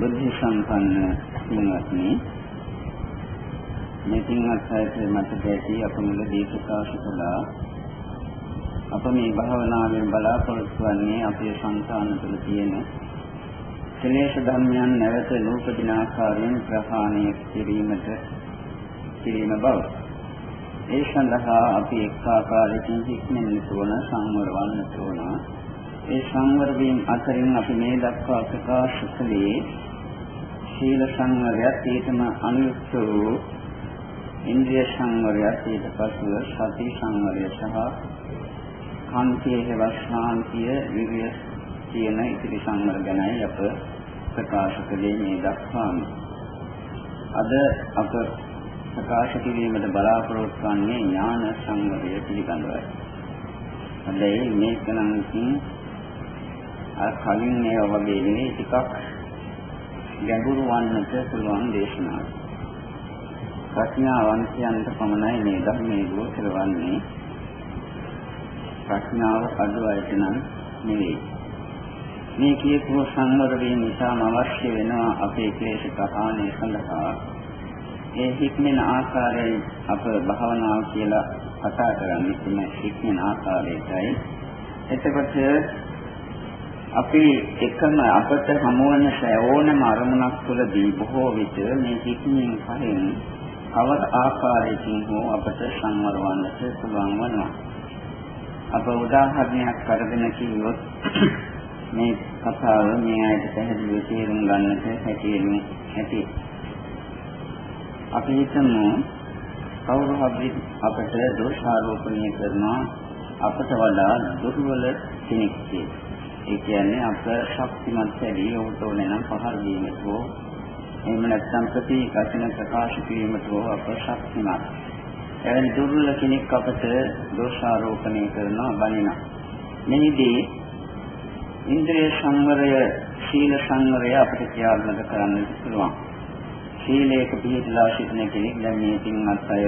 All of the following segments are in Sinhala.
බුද්ධ සම්පන්න පින්වත්නි මේ පින්වත් අයට මතක ඇති අප මුලදී ප්‍රකාශ කළා අප මේ භාවනාවෙන් බලාපොරොත්තු වන්නේ අපේ සංසාන තුළ තියෙන කෙලෙස් ධර්මයන් නැවත නූපදින ආකාරයෙන් ප්‍රහාණය කිරීමට කිරීම බව. ඒ සඳහා අපි එක් ආකාරයකින් හික්මෙන්නට ඕන සංවර වන්නට ඕන. ඒ සංවර වීම අතරින් අපි මේ දක්වා ප්‍රකාශ කළේ සීල සංවරයත් ඊටම අනුයුක්ත වූ ඉන්ද්‍රිය සංවරයත් ඊට පසුව සති සංවරය සහ කාන්තියේ හේවස්හාන්තිය විරිය කියන ඉතිරි සංවර ගැනයි අප ප්‍රකාශ කළේ මේ දක්වාම. අද අප ප්‍රකාශ කිරීමට බලාපොරොත්තු වන්නේ ඥාන සංවරය පිළිබඳවයි. හැබැයි මේක නම් ඉතින් අර කලින් මේ වගේ නෙවෙයි ටිකක් ගැඹුරු වන්නට පුළුවන් දේශනාවක්. ප්‍රඥාවන්තයන්ට පමණයි මේ ධර්මයේ ගෝචර වන්නේ. ප්‍රඥාව අඩු අයට නම් නෙවෙයි. මේ කියපු සංවර වීම නිසාම අවශ්‍ය වෙනවා අපේ ක්ලේශ ප්‍රහාණය සඳහා. ඒ හික්මෙන ආකාරයෙන් අප භාවනාව කියලා කතා කරන්නේ මේ හික්මෙන ආකාරයටයි. එතකොට අපි එකම අපට හමුවන ඕනම අරමුණක් තුළදී බොහෝ විට මේ හික්මීම් පහෙන් කවර ආකාරයකින් හෝ අපට සංවර වන්නට පුළුවන් වෙනවා. අප උදාහරණයක් කරගෙන කිව්වොත් මේ කතාව මේ ආයත පැහැදිලිව තේරුම් ගන්නට හැකියෙනු ඇති. අපි හිතමු කවුරු හරි අපට දෝෂාරෝපණය කරනවා අපට වඩා දුර්වල කෙනෙක් කියලා. ඒ කියන්නේ අප ශක්තිමත් ඇදී ඔහුට ඕන නම් පහර දීමට හෝ එහෙම නැත්නම් ප්‍රතිකසන ප්‍රකාශ කිරීමට හෝ අප ශක්තිමත්. එවැනි දුර්වල කෙනෙක් අපට දෝෂාරෝපණය කරනවා බනිනා. මෙහිදී ඉන්ද්‍රිය සංවරය, සීල සංවරය අපිට ක්‍රියාත්මක කරන්න පුළුවන්. සීලයක පිළිපදලා සිටින කෙනෙක් දැන් මේ තින්වත් අය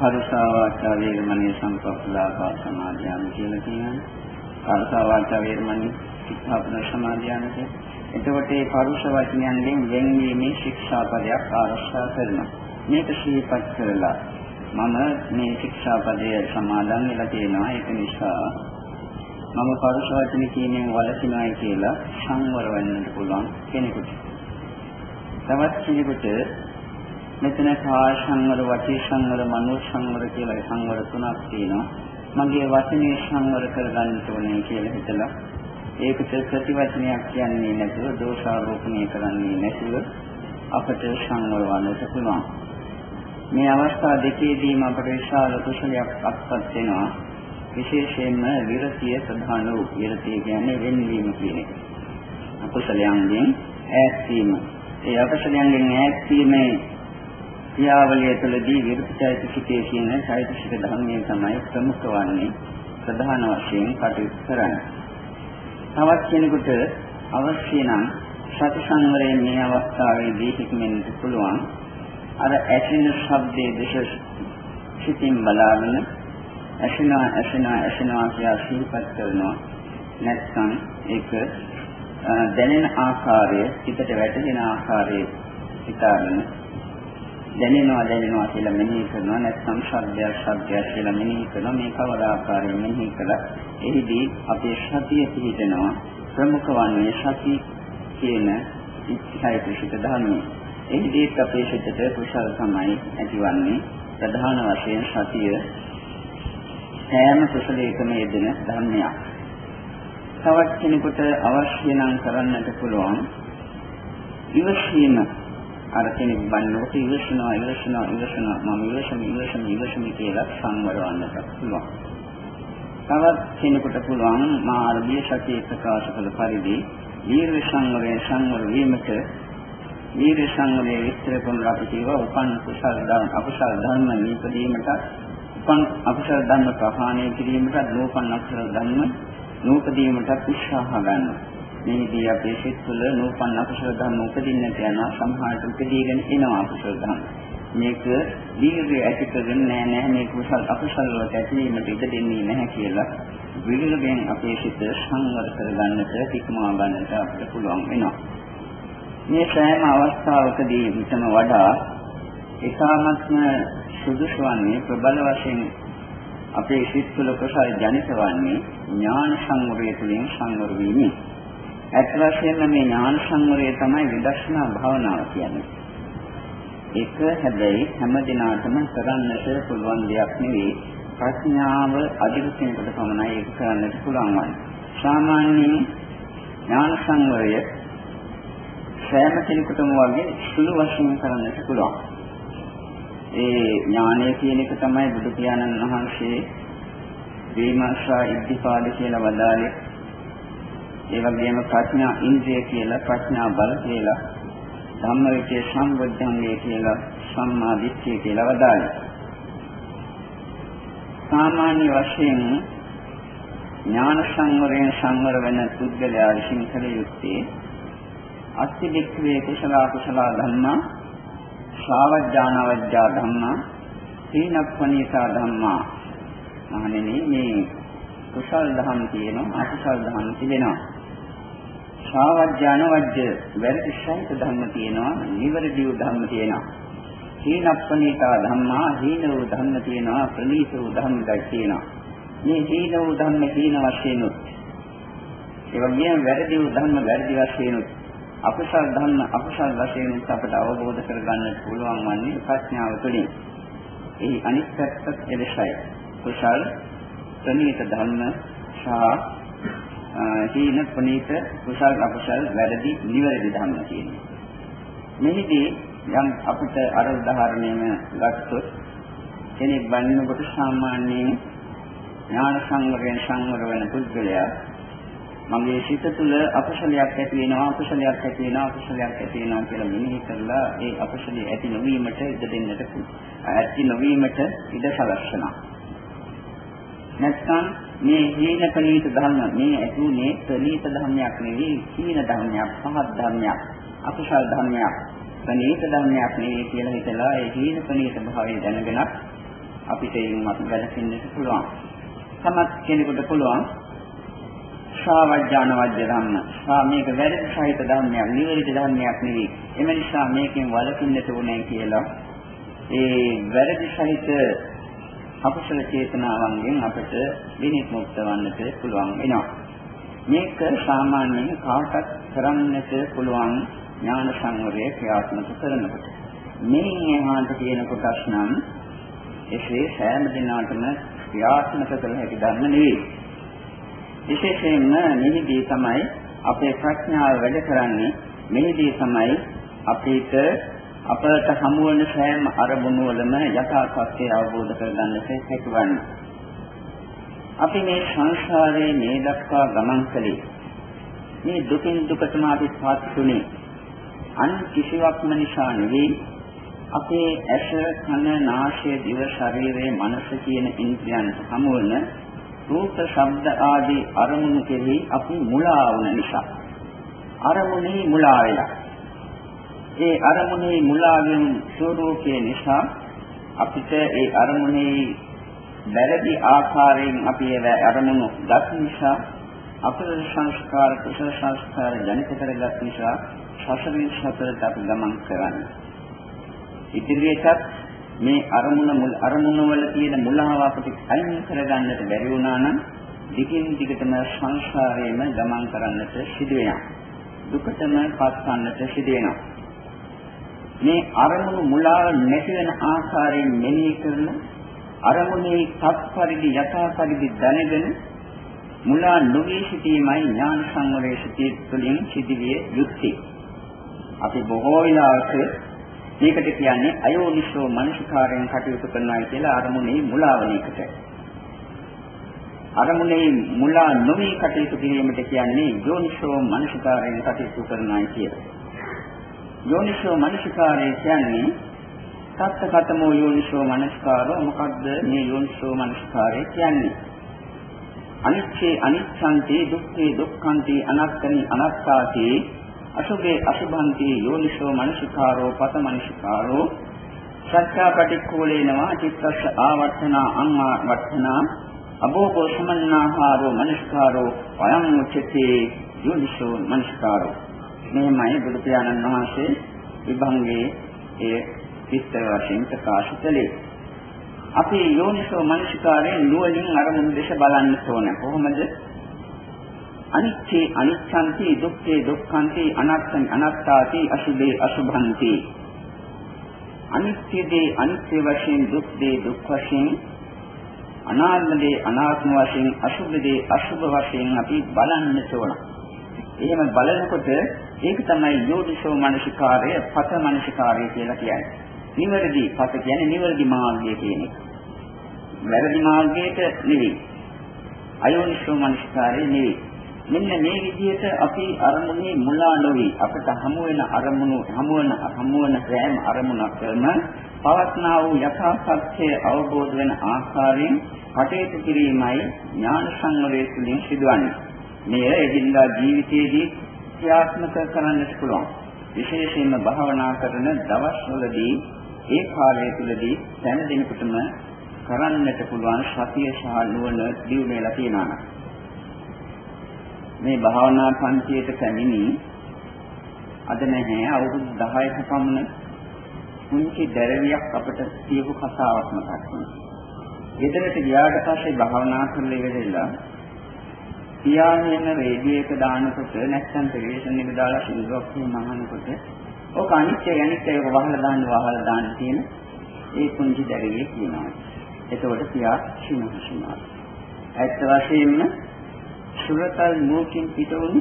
පරුසාවාචා වේරමණී සංකප්පලාපා සමාධියන් කියලා කියනවා. කාලසා වාචා වේරමණී සික්ඛාපන සමාදියානක එතකොට මේ පරුෂ වචනයන්ගෙන් වෙන්වීමේ ශික්ෂාපදයක් ආරක්ෂා කරනවා. මේක ශ්‍රීපත් කරලා මම මේ ශික්ෂාපදය සමාදන් වෙලා තියෙනවා. ඒක නිසා මම පරුෂ වචන කීමෙන් වළකිනවායි කියලා සංවර වෙන්නට පුළුවන් කෙනෙකුට. තවත් කෙනෙකුට මෙතන කාය සංවර වචී සංවර මනෝ සංවර කියලා සංවර තුනක් තියෙනවා. මගේ වචනේ සංවර කරගන්න ඕනේ කියලා හිතලා ඒකට ප්‍රතිවචනයක් කියන්නේ නැතුව දෝෂාරෝපණය කරන්නේ නැතුව අපට සංවර වන්නට පුළුවන්. මේ අවස්ථා දෙකේදීම අපට විශාල කුසලයක් අත්පත් වෙනවා. විශේෂයෙන්ම විරතිය ප්‍රධාන වූ විරතිය කියන්නේ වෙන්වීම කියන එක. අකුසලයන්ගෙන් ඈත් වීම. ඒ අකුසලයන්ගෙන් ඈත් වීමේ ක්‍රියාවලිය තුළදී විරුද්ධචෛතසිකයේ කියන චෛතසික ධර්මයේ තමයි ප්‍රමුඛ වන්නේ ප්‍රධාන වශයෙන් කටයුතු කරන්නේ. තවත් කෙනෙකුට අවශ්‍ය නම් සති සංවරයේ මේ අවස්ථාවේදී හික්මෙන්නට පුළුවන්. අර ඇසෙන ශබ්දයේ දේශ සිතින් බලාගෙන ඇසෙනවා ඇසෙනවා ඇසෙනවා කියලා සිහිපත් කරනවා. නැත්නම් ඒක දැනෙන ආකාරය, හිතට වැටෙන ආකාරය හිතාගෙන දැනෙනවා දැනෙනවා කියලා මෙනෙහි කරනවා. නැත්නම් ශබ්දයක් ශබ්දයක් කියලා මෙනෙහි කරනවා. මේ කවර ආකාරයෙන් මෙනෙහි කළා. එහිදී අපේ සතිය පිහිටනවා. ප්‍රමුඛ වන්නේ සති කියන ඉච්ඡායිතික ධර්මයේ. එහිදී අපේ සිතට කුසල තමයි ඇතිවන්නේ. ප්‍රධාන වශයෙන් සතිය සෑම කුසලයකම යෙදෙන ධර්මයක්. තවත් කෙනෙකුට අවශ්‍ය නම් කරන්නට පුළුවන් ඉවසීම අර කෙනෙක් බන්නකොට ඉවසනවා ඉවසනවා ඉවසනවා මම ඉවසමි ඉවසමි ඉවසමි කියලා සංවරවන්නට පුළුවන්. තවත් කෙනෙකුට පුළුවන් මා අරබිය සතිය ප්‍රකාශ කළ පරිදි වීර්ය සංවරය සංවර වීමට වීර්ය සංවරයේ විස්තර කරන අපි කියවා උපන් කුසල ධර්ම අකුසල ධර්ම නිපදීමට උපන් අකුසල ධර්ම ප්‍රහාණය කිරීමට නූපන් අකුසල ධර්ම නූපදීමට උත්සාහ ගන්නවා. මේදී අපේ සිත් තුළ නූපන් අකුසල ධර්ම උපදින්නට යන සම්හාරට උපදීගෙන එනවා අකුසල ධර්ම. මේක දීර්ඝ ඇති කරගෙන නෑ නෑ මේ කුසල අකුසල වලට ඇතිවීමට ඉඩ දෙන්නේ නැහැ කියලා විවිධයෙන් අපේ සිත සංවර කරගන්නට තික්මවා ගන්නට අපිට පුළුවන් වෙනවා. මේ සෑම අවස්ථාවකදී විතම වඩා ඒකාමත්ම සුදුසු වන්නේ ප්‍රබල වශයෙන් අපේ සිත් තුළ කුසල ජනිත වන්නේ ඥාන සංවරය තුළින් සංවර වීමයි. ඇත්ත වශයෙන්ම මේ ඥාන සංවරය තමයි විදර්ශනා භාවනාව කියන්නේ. ඒක හැබැයි හැම දිනාටම කරන්නට පුළුවන් දෙයක් නෙවෙයි. ප්‍රඥාව අධික කෙනෙකුට පමණයි ඒක කරන්නට පුළුවන් වන්නේ. සාමාන්‍යයෙන් ඥාන සංවරය සෑම කෙනෙකුටම වගේ සුළු වශයෙන් කරන්නට පුළුවන්. ඒ ඥානය කියන එක තමයි බුදු පියාණන් වහන්සේ දීමස්සා ඉද්ධිපාද කියලා වදාළේ. ඒ වගේම ප්‍රඥා ඉන්ද්‍රිය කියලා ප්‍රඥා බල කියලා ධම්මවිචේ සම්බුද්ධංගේ කියලා සම්මා දිට්ඨිය කියලා වදාළේ. සාමාන්‍ය වශයෙන් ඥාන සංවරයෙන් සංවර වෙන පුද්ගලයා විසින් කළ යුත්තේ අත්තිවික්ඛවේ කුසල කුසල ධම්මා ශාවජ්ජානවජ්ජා ධම්මා සීනප්පණීතා ධම්මා මහණෙනි මේ කුසල් ධම් තියෙනවා අකුසල් ධම් තිබෙනවා ශාවජ්ජානවජ්ජ වැරදි සහිත ධම්ම තියෙනවා නිවැරදි ධම්ම තියෙනවා හීනප්පණීතා ධම්මා හීන වූ ධම්ම තියෙනවා ප්‍රණීත වූ ධම්ම තියෙනවා මේ හීන වූ ධම්ම හීන වශයෙන් උත් ඒ වගේම වැරදි වූ ධම්ම වැරදි වශයෙන් උත් අකුසල ධම්ම අකුසල වශයෙන් උත් අපට අවබෝධ කරගන්නට පුළුවන් වන්නේ ප්‍රඥාව තුළින්. එහි අනිත් පැත්තත් එලෙසයි. කුසල් ප්‍රණීත ධර්ම සහ හීන ප්‍රණීත කුසල් අකුසල් වැරදි නිවැරදි ධර්ම තියෙනවා. මෙහිදී යම් අපිට අර උදාහරණයම ගත්තොත් කෙනෙක් බannකොට සාමාන්‍යයෙන් ඥාන සංවරයෙන් සංවර වෙන පුද්ගලයා මගේ සිත තුළ අකුසලයක් ඇති වෙනවා අකුසලයක් ඇති වෙනවා අකුසලයක් ඇති වෙනවා කියලා මෙනෙහි කරලා ඒ අකුසලයේ ඇති නොවීමට ඉඩ දෙන්නට ඇති නොවීමට ඉඩ සලස්වනවා නැත්නම් මේ හීන ප්‍රනීත ධර්ම මේ ඇතුනේ ප්‍රනීත ධර්මයක් නෙවෙයි හීන ධර්මයක් පහත් ධර්මයක් අකුසල ධර්මයක් ප්‍රනීත ධර්මයක් නෙවෙයි කියලා හිතලා ඒ හීන ප්‍රනීත භාවය දැනගෙන අපිට ඒන් අපි වැළකෙන්නට පුළුවන්. තමත් කෙනෙකුට පුළුවන් ශාවජ්ජාන වජ්‍ය ධම්ම. ශා මේක වැරදි සහිත ධර්මයක්, නිවැරදි ධර්මයක් නෙවෙයි. එම නිසා මේකෙන් වළකින්නට ඕනේ කියලා ඒ වැරදි සහිත අකුසල චේතනාවන්ගෙන් අපට විනිමුක්ත වන්නට පුළුවන් වෙනවා. මේක සාමාන්‍යයෙන් කාටත් කරන්නට පුළුවන් ඥාන සංවරය ක්‍රියාත්මක කරනකොට. මේ එහාට කියන කොටස් නම් එසේ සෑම දිනකටම ක්‍රියාත්මක කළ හැකි ධර්ම නෙවෙයි. විශේෂයෙන්ම මෙහිදී තමයි අපේ ප්‍රඥාව වැඩ කරන්නේ මෙහිදී තමයි අපිට අපට හමු වන සෑම අරමුණු වලම යථා සත්‍ය අවබෝධ කරගන්නට හැකිවන්නේ. අපි මේ සංසාරයේ මේ දක්වා ගමන් කළේ මේ දුකින් දුකටම අපි පත්ුනේ අන් කිසිවක්ම නිසා නෙවෙයි අපේ ඇස කන නාසය දිව ශරීරය මනස කියන ඉන්ද්‍රියන් හමු වන රූප, ශබ්ද ආදී අරමුණු කෙරෙහි අපි මුලා වුණ නිසා. අරමුණේ මුලා වෙලා. ඒ අරමුණේ මුලාවෙන් ස්වરૂපයේ නිසා අපිට ඒ අරමුණේ බැරදි ආකාරයෙන් අපි ඒ අරමුණු ගත් නිසා අපේ සංස්කාර කුසල සංස්කාර ජනිත කරගත් නිසා සසරින් සතරට අපි ගමන් කරන්නේ. ඉදිරියටත් මේ අරමුණ මුල් අරමුණ වල තියෙන මුලාව අපිට අයින් කරගන්නට බැරි වුණා නම් දිගින් දිගටම සංසාරයේම ගමන් කරන්නට සිදු වෙනවා. දුකටම පත්වන්නට සිදු වෙනවා. මේ අරමුණු මුලාව නැති වෙන ආකාරයෙන් මෙනෙහි කරන අරමුණේ තත්පරිදි යථා පරිදි දැනගෙන මුලා නොවී සිටීමයි ඥාන සංවරයේ සිටී තුළින් සිදුවිය යුත්තේ. අපි බොහෝ විලාසක මේකට කියන්නේ අයෝනිසෝ මනසිකාරයෙන් කටයුතු කරනවා කියලා අරමුණේ මුලාවන එකට. අරමුණේ මුලා නොවි කටයුතු කිරීමට කියන්නේ යෝනිසෝ මනසිකාරයෙන් කටයුතු කරනවා කියලා. යෝනිසෝ මනසිකාරය කියන්නේ සත්‍යකතමෝ යෝනිසෝ මනස්කාරෝ. මොකද්ද මේ යෝනිසෝ මනස්කාරය කියන්නේ? අනිච්චේ අනිච්ඡන්ති දුක්ඛේ දුක්ඛන්ති අනත්තනි අනත්තාති අසුභේ අසුභන්ති යෝනිසෝ මනසිකාරෝ පත මනසිකාරෝ. සත්‍යා පටික්ඛෝලේනවා චිත්තස්ස ආවර්තන අංවා වර්තනා අභෝගෝ සමන්නාහාරෝ මනසිකාරෝ වයං උච්චති යෝනිසෝ මනසිකාරෝ. මෙහෙමයි බුදු පියාණන් වහන්සේ විභංගයේ ඒ විස්තර වශයෙන් ප්‍රකාශ කළේ. අපි යෝනිසෝ මනසිකාරයෙන් නුවණින් අරමුණු දෙස බලන්න ඕන. කොහොමද? අනිච්චේ අනිච්ඡන්ති දුක්ඛේ දුක්ඛන්ති අනාත්තං අනාත්තාති අසුභේ අසුභන්ති. අනිත්‍යදී අනිත්‍ය වශයෙන් දුක්දී දුක් වශයෙන් අනාත්මදී අනාත්ම වශයෙන් අසුභදී අසුභ වශයෙන් අපි බලන්න ඕන. එහෙම බලනකොට ඒක තමයි යෝනිසෝ මනසිකාරය, පත මනසිකාරය කියලා කියන්නේ. නිවැරදි පත කියන්නේ නිවැරදි මාර්ගය කියන එක. වැරදි මාර්ගයට නෙවෙයි. අයෝනිසෝ මනසිකාරය නෙවෙයි. මෙන්න මේ විදිහට අපි අරමුණේ මුලා නොවි අපට හමු වෙන අරමුණු හමු වෙන හමු වෙන සෑම අරමුණක්ම පවත්නා වූ යථා සත්‍ය අවබෝධ වෙන ආකාරයෙන් කටයුතු කිරීමයි ඥාන සංවරයේ තුලින් සිදුවන්නේ. මෙය එදිනදා ජීවිතයේදී ක්‍රියාත්මක කරන්නට පුළුවන්. විශේෂයෙන්ම භාවනා කරන දවස්වලදී ඒ කාලය තුලදී දැන දිනකටම කරන්නට පුළුවන් සතිය සහ නුවණ දියුණු වෙලා තියෙනවා. මේ භාවනා පන්තියට පැමිණි අද නැහැ අවුරුදු 10ක පමණ කුංචි දැරවියක් අපට කියපු කතාවක් මතක් වුණා. ගෙදරට ගියාට පස්සේ භාවනා කරලා ඉවරලා පියාගෙන රේඩියෝ එක දානකොට නැත්නම් ටෙලිවිෂන් එක දාලා සිල්වක් මහනකොට ඔක අනිත්‍ය අනිත්‍ය ඒක වහලා දාන්න වහලා දාන්න තියෙන ඒ කුංචි දැරවිය කියනවා. එතකොට පියා සිනහසිනවා. ඇත්ත වශයෙන්ම සුරතල් මෝකින් පිටවුණු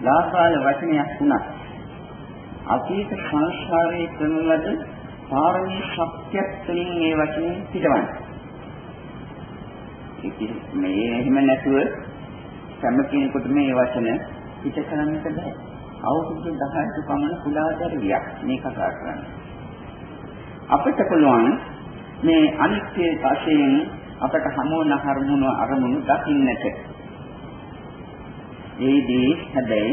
ලාභාල වචනයක් වුණා. අතීත සංස්කාරයේ කරන ලද පාරමී ශක්තියක් තුළින් මේ වචනේ පිටවන්නේ. ඉතින් මේ එහෙම නැතුව සම්ම කෙනෙකුට මේ වචන පිට කරන්නට බෑ. අවුරුදු 10ක පමණ කුලාදරියක් මේ කතා කරන්නේ. අපිට පුළුවන් මේ අනිත්‍ය වශයෙන් අපට හමු වන අරමුණු අරමුණු දකින්නට ඒදී හැබැයි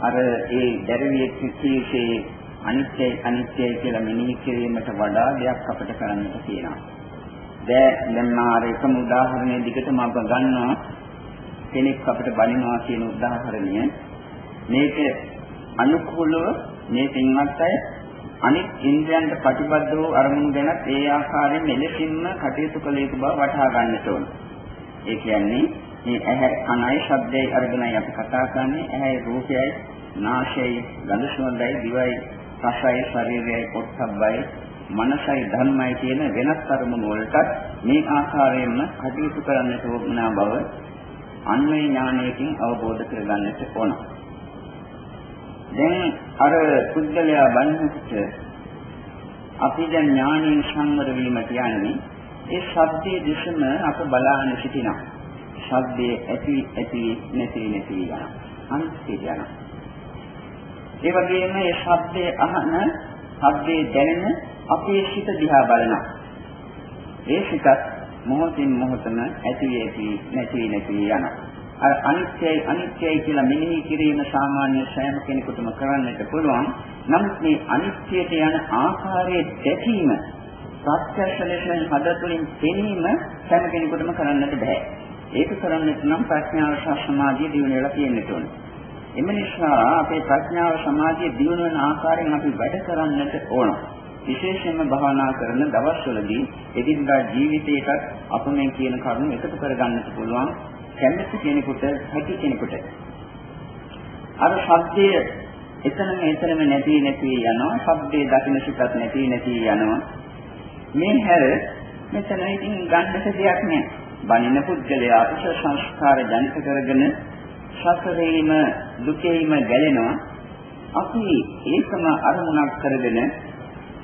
අර ඒ දැරවිය කිසිසේ අනිත්‍ය අනිත්‍යයි කියලා මෙනෙහි කිරීමට වඩා දෙයක් අපිට කරන්නට තියෙනවා. දැන් දැන් මාර එකම උදාහරණය දිගටම අප ගන්නවා කෙනෙක් අපිට බලිනවා කියන උදාහරණය මේක අනුකූලව මේ පින්වත් අය අනිත් ඉන්ද්‍රයන්ට ප්‍රතිබද්ධ වූ අරමුණු ගැනත් ඒ ආකාරයෙන් මෙලෙසින්ම කටයුතු කළ යුතු බව වටහා ගන්නට ඕන. ඒ කියන්නේ මේ ඇහැ කනයි ශබ්දයයි අරගෙනයි අපි කතා කරන්නේ ඇහැයි රූපයයි නාසයයි ගඳ සුවඳයි දිවයි රසයි ශරීරයයි පොට්ටබ්බයි මනසයි ධර්මයි කියන වෙනස් අරමුණු වලට මේ ආකාරයෙන්ම කටයුතු කරන්නට ඕන බව අන්වේ ඥානයකින් අවබෝධ කරගන්නට ඕන. දැන් අර පුද්ගලයා බණහුත් අපි දැන් ඥානයෙන් සංවර වීම කියන්නේ ඒ ශබ්දයේ දිශම අප බලාගෙන සිටිනවා. ශබ්දයේ ඇති ඇති නැති නැති යන අන්තිය යන ඒ වගේම මේ ශබ්දයේ අහන ශබ්දයේ දැනෙන අපේ සිත දිහා බලනවා ඒ සිතත් මොහොතින් මොහොතම ඇති ඇති නැති නැති යන අර අනිත්‍යයි අනිත්‍යයි කියලා මෙනෙහි කිරීම සාමාන්‍ය සෑම කෙනෙකුටම කරන්නට පුළුවන් නමුත් මේ අනිත්‍යයට යන ආකාරයේ දැකීම ප්‍රත්‍යක්ෂ ලෙස හදතුලින් පෙනීම සෑම කෙනෙකුටම කරන්නට බෑ ඒක කරන්නට නම් ප්‍රඥාව සහ සමාධිය දියුණු වෙලා තියෙන්න ඕනේ. එම නිසා අපේ ප්‍රඥාව සමාධිය දියුණු වෙන ආකාරයෙන් අපි වැඩ කරන්නට ඕන. විශේෂයෙන්ම භාවනා කරන දවස්වලදී එදිනදා ජීවිතයකට අප මේ කියන කරුණු එකතු කරගන්නට පුළුවන් කැමැති කෙනෙකුට හැකි කෙනෙකුට. අර ශබ්දයේ එතනම එතනම නැති නැති යනවා. ශබ්දයේ දකින්න සිතත් නැති නැති යනවා. මේ හැර මෙතන ඉතින් ගන්නට දෙයක් නැහැ. බණින පුද්ගලයා කුසල සංස්කාර ජනිත කරගෙන සසරේම දුකේම ගැලෙනවා අපි ඒකම අරමුණක් කරගෙන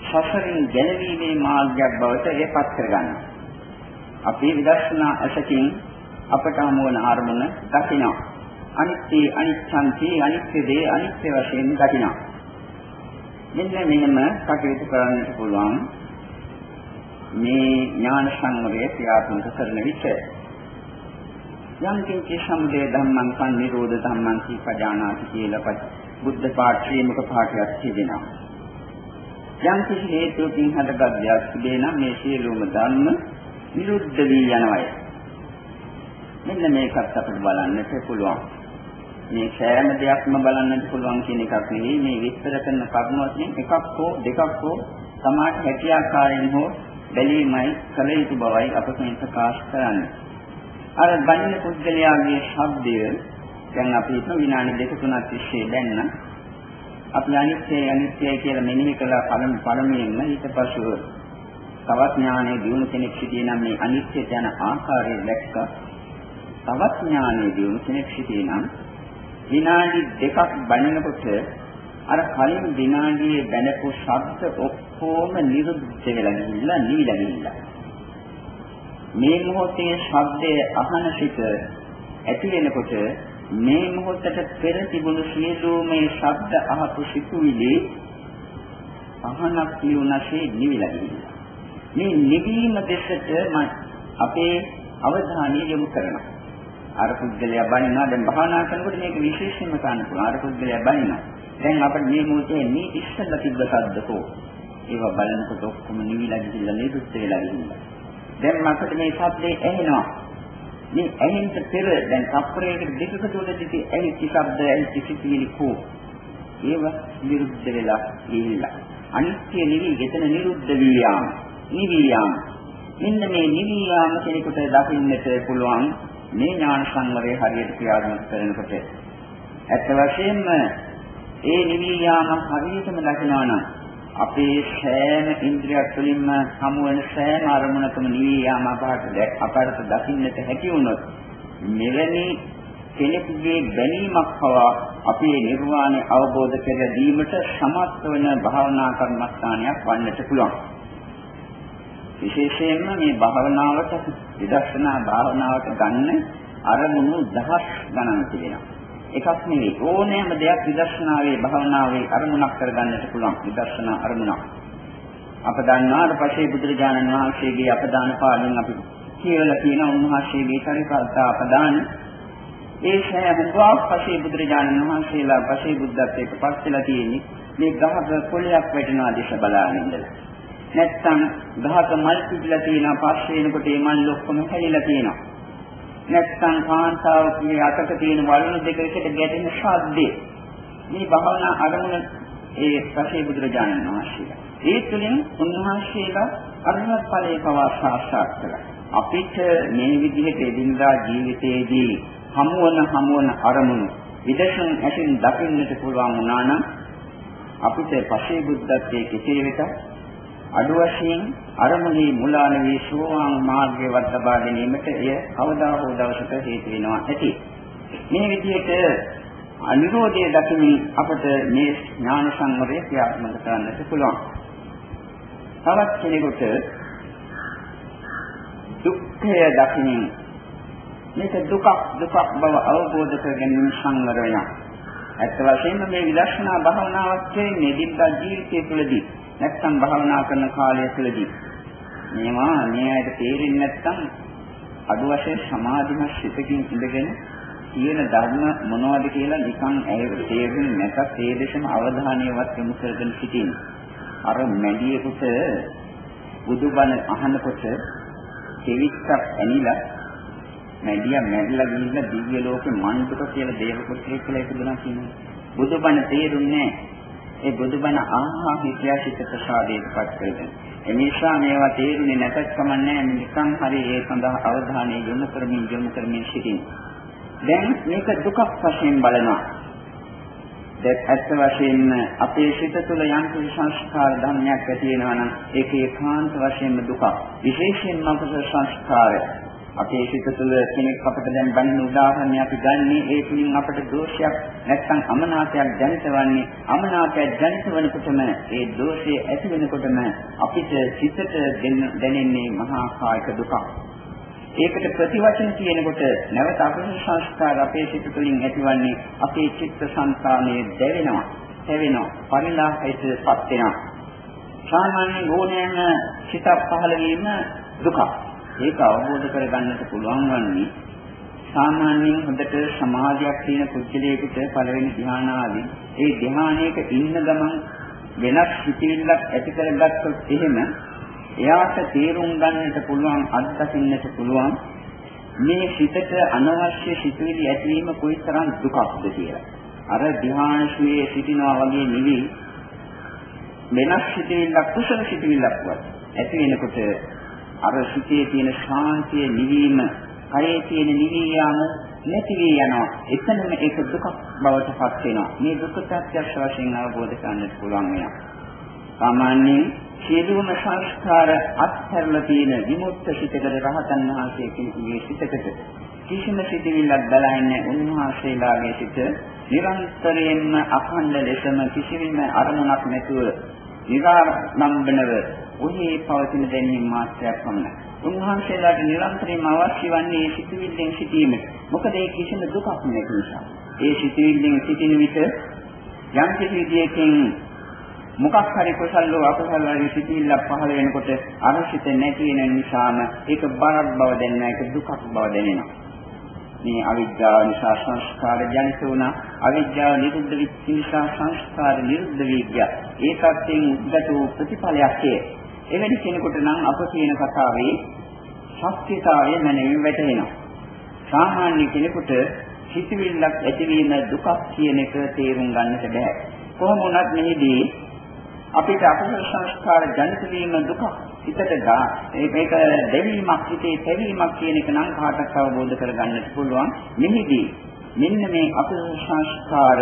සසරින් ගැලවීමේ මාර්ගයක් බවට ඒපත් කරගන්නවා අපි විදර්ශනා ඇසකින් අපට හමු වන අරමුණ දකිනවා. අනිත්‍ය අනිච්ඡන්ති අනිත්‍ය දේ අනිත්‍ය වශයෙන් දකිනවා. මෙන්න මෙහෙම කටයුතු කරන්නට පුළුවන් මේ ඥාන සංවරය ක්‍රියාත්මක කරන විට. යම් කිසි සමුදය ධම්මං සංනිරෝධ ධම්මං කීපජානාති කියලා බුද්ධ පාඨයේ මුඛ පාඨයක් තිබෙනවා. යම් කිසි හේතුකින් හටගත් දෙයක් තිබේ නම් මේ සියලුම ධර්ම නිරුද්ධ වී යනවායි. මෙන්න මේකත් අපිට බලන්නට පුළුවන්. මේ සෑම දෙයක්ම බලන්නට පුළුවන් කියන එකක් නෙවෙයි මේ විස්තර කරන කරුණු වශයෙන් එකක් හෝ දෙකක් හෝ සමාජ හැකියාකාරයෙන් හෝ බැලීමයි කල යුතු බවයි අප මේ ප්‍රකාශ කරන්නේ. අර බණින පුද්ගලයාගේ ශබ්දය දැන් අපි හිතමු විනාඩි දෙක තුනක් තිස්සේ දැන්න අපි අනිත්‍යයි අනිත්‍යයි කියලා මෙනෙහි කළා පළමු පළමුවෙන්ම. ඊට පස්ව තවත් ඥානයේ දිනු කෙනෙක් සිටියේ නම් මේ අනිත්‍ය යන ආකාරය දැක්කා. තවත් ඥානයේ දිනු කෙනෙක් සිටියේ නම් විනාඩි දෙකක් බණනකොට අර කලින් විනාඩියේ බැනපු ශබ්ද ඔක්කොම නිරුද්ධ වෙලා ගිහිල්ලා නිවිලා ගිහිල්ලා. මේ මොහොතේ ශබ්දය අහන සිට ඇති වෙනකොට මේ මොහොතට පෙර තිබුණු සියලුම මේ ශබ්ද අහපු සිතුවිලි අහනක් කියුණාසේ නිවිලා ගිහිල්ලා. මේ නිවීම දෙසට අපේ අවධානය යොමු කරනවා. අර පුද්ගලයා බණිනවා දැන් භාවනා කරනකොට මේක විශේෂයෙන්ම ගන්න පුළුවන්. අර පුද්ගලයා බණිනවා දැන් අපිට මේ මොහොතේ මේ ඉස්සෙල්ලා තිබ්බ සද්දකෝ ඒවා බලනකොට ඔක්කොම නිවිලා ගිහිල්ලා නිරුද්ධ වෙලා ගිහිල්ලා. දැන් අපිට මේ ශබ්දේ ඇහෙනවා. මේ ඇහෙන්න පෙර දැන් තප්පරයකට දෙකක තුනදී ඇහිච්ච ශබ්ද ඇහිච්ච සිතිවිලි කෝ ඒව නිරුද්ධ වෙලා ගිහිල්ලා. අනිත්‍ය නිවි ගෙතන නිරුද්ධ වී යාම. නිවි යාම. මෙන්න මේ නිවි යාම කෙනෙකුට දකින්නට පුළුවන් මේ ඥාන සංවරය හරියට ක්‍රියාත්මක කරනකොට. ඇත්ත වශයෙන්ම ඒ නිවි යාම හරියටම දකිනවා නම් අපේ සෑම ඉන්ද්‍රියක් තුළින්ම හමු වෙන සෑම අරමුණකම නිවි යාම අපහට අපහට දකින්නට හැකි වුණොත් මෙවැනි කෙනෙකුගේ බැලීමක් පවා අපේ නිර්වාණය අවබෝධ කර ගැනීමට සමර්ථ වන භාවනා කර්මස්ථානයක් වන්නට පුළුවන්. විශේෂයෙන්ම මේ භාවනාවට විදර්ශනා භාවනාවට ගන්න අරමුණු දහස් ගණන් තියෙනවා. එකක් නෙවෙයි ඕනෑම දෙයක් විදර්ශනාවේ භාවනාවේ අරමුණක් කරගන්නට පුළුවන් විදර්ශනා අරමුණක්. අප දන්නාට පස්සේ බුදුරජාණන් වහන්සේගේ අපදාන පාඩම් අපි කියලා තියෙන උන්වහන්සේගේ පරිපල්තා අපදාන ඒ සෑහුවක් පස්සේ බුදුරජාණන් වහන්සේලා පස්සේ බුද්ධත්වයට පස්සෙලා තියෙන්නේ මේ ගහක කොළයක් වැටෙනවා දිශ බලාගෙන ඉඳලා. නැත්තම් ගහක මල් පිපිලා තියෙනවා පස්සේ එනකොට ඒ මල් ඔක්කොම හැලිලා තියෙනවා. නැත්නම් කාන්තාවගේ අතට තියෙන වළනු දෙක එකට ගැටෙන ශබ්දේ. මේ භවනා අරමුණ ඒ පසේ බුදුරජාණන් වහන්සේලා. ඒ තුළින් උන්වහන්සේලා අරහත් ඵලයේ පවා සාක්ෂාත් කළා. අපිට මේ විදිහට එදිනදා ජීවිතයේදී හමුවන හමුවන අරමුණු විදර්ශන ඇසින් දකින්නට පුළුවන් වුණා නම් අපිට පසේ බුද්ධත්වයේ කෙසේ වෙතත් අඩු වශයෙන් අරමුණේ මුලාන වී සෝවාන් මාර්ගයේ වඩබා ගැනීමට එය කවදා හෝ දවසක හේතු වෙනවා ඇති. මේ විදිහට අනිරෝධය දකිමින් අපට මේ ඥාන සංවරය ක්‍රියාත්මක කරන්නට පුළුවන්. තවත් කෙනෙකුට දුක්ඛය දකිමින් මේක දුකක් දුකක් බව අවබෝධ කර ගැනීම සංවර වෙනවා. ඇත්ත වශයෙන්ම මේ විදර්ශනා භාවනාවක් කියන්නේ දිද්දා ජීවිතය තුළදී නැත්නම් භාවනා කරන කාලය තුළදී මේවා මේ ඇයිට තේරෙන්නේ නැත්නම් අඩු වශයෙන් සමාධිමත් සිතකින් ඉඳගෙන කියන ධර්ම මොනවද කියලා නිකන් ඇයි තේරෙන්නේ නැත්නම් ඒ දෙසම අවධානයවත් යොමු කරගෙන සිටින්න. අර මැඩියෙකුට බුදුබණ අහනකොට කෙවිච්චක් ඇනිලා මැඩියා මැරිලා ගිහිල්ලා දිව්‍ය ලෝකෙ මන්දුක කියලා දේව පුත්‍රයෙක් කියලා ඉපදුනා කියන්නේ. බුදුබණ තේරුන්නේ නැහැ. ඒ බුදුබණ ආහා හිතියා සිත ප්‍රසාදයටපත් කරගෙන. එනිසා මේවා තේරුනේ නැතත් කමන්නේ නිකන් හරි ඒ සඳහා අවධානය යොමු කරමින් යොමු කරමින් සිටින්. දැන් මේක දුකක් වශයෙන් බලනවා. දැන් ඇත්ත වශයෙන්ම අපේ සිත තුළ යම් කිසි සංස්කාර ධර්මයක් ඇති වෙනවා නම් ඒක ඒකාන්ත වශයෙන්ම දුකක්. විශේෂයෙන්ම අපේ සංස්කාරය අපේ සිත තුළ කෙනෙක් අපට දැන් බඳින උදාහරණයක් අපි ගන්නේ ඒ තුලින් අපට දෝෂයක් නැත්නම් අමනාපයක් ජනිතවන්නේ අමනාපයක් ජනිත වෙනකොටම ඒ දෝෂය ඇති වෙනකොටම අපිට සිතට දැනෙන්නේ මහා කායික දුකක්. ඒකට ප්‍රතිවචන කියනකොට නැවත අකුසල සංස්කාර අපේ සිත තුළින් ඇතිවන්නේ අපේ චිත්ත සංකාමයේ දැවෙනවා, හැවෙනවා, පරිලාහයටපත් වෙනවා. සාමාන්‍ය ඕනෑම සිතක් පහළ වීම දුකක්. ඒක අවබෝධ කරගන්නට පුළුවන් වන්නේ සාමාන්‍යයෙන් හොඳට සමාධියක් තියෙන කුච්චලයකට පළවෙනි ධ්‍යාන ආදී ඒ ධ්‍යානයක ඉන්න ගමන් වෙනස් හිතවිල්ලක් ඇති කරගත්තොත් එහෙම එයාට තේරුම් ගන්නට පුළුවන් අත්දකින්නට පුළුවන් මේ සිතට අනවශ්‍ය සිතුවිලි ඇතිවීම කොයිතරම් දුකක්ද කියලා. අර ධ්‍යානශීලයේ සිටිනවා වගේ නිවි වෙනස් සිතුවිල්ලක් කුසල සිතුවිල්ලක්වත් ඇති වෙනකොට අර සිතේ තියෙන ශාන්තිය නිවීම, කයේ තියෙන නිවී යාම නැති වී යනවා. එතනම ඒක දුකක් බවට පත් වෙනවා. මේ දුක ප්‍රත්‍යක්ෂ වශයෙන් අවබෝධ කරගන්නට පුළුවන් වෙනවා. සාමාන්‍යයෙන් සියලුම සංස්කාර අත්හැරලා තියෙන විමුක්ත සිතකට රහතන් වහන්සේ කෙනෙකුගේ සිතකට කිසිම සිතිවිල්ලක් බලන්නේ උන්වහන්සේලාගේ සිත නිරන්තරයෙන්ම අඛණ්ඩ ලෙසම කිසිම අරමුණක් නැතුව නිරාලම්බනව ඔහි පවතින දැනීම මාත්‍රයක් පමණයි. උන්වහන්සේලාට නිරන්තරයෙන්ම අවශ්‍ය වන්නේ සිතිවිල්ලෙන් සිටීම. මොකද ඒ කිසිම දුකක් නැති නිසා. ඒ සිතිවිල්ලෙන් සිටින විට යම් කිසි විදියකින් මොකක් හරි කුසල හෝ අකුසල හරි සිතිවිල්ලක් පහළ වෙනකොට අරසිත නැති වෙන නිසාම ඒක බරක් බව දැනෙන එක දුකක් බව දැනෙනවා. මේ අවිද්‍යාව නිසා සංස්කාර ජනිත වුණා. අවිද්‍යාව නිරුද්ධ වෙච්ච නිසා සංස්කාර නිරුද්ධ වී ගියා. ඒකත්යෙන් උද්ගත වූ ප්‍රතිඵලයක් ඒ. එවැනි කෙනෙකුට නම් අප කියන කතාවේ ශක්තිතාවය මැනවින් වැටහෙනවා. සාමාන්‍ය කෙනෙකුට සිතිවිල්ලක් ඇතිවීම දුකක් කියන එක තේරුම් ගන්නට බෑ. කොහොම වුණත් මෙහිදී අපිට අකුසල සංස්කාර ජනිත වීම දුක හිතට ගා මේක දෙවීමක් හිතේ තැවීමක් කියන එක නම් කාටත් අවබෝධ කරගන්නට පුළුවන් මෙහිදී මෙන්න මේ අකුසල සංස්කාර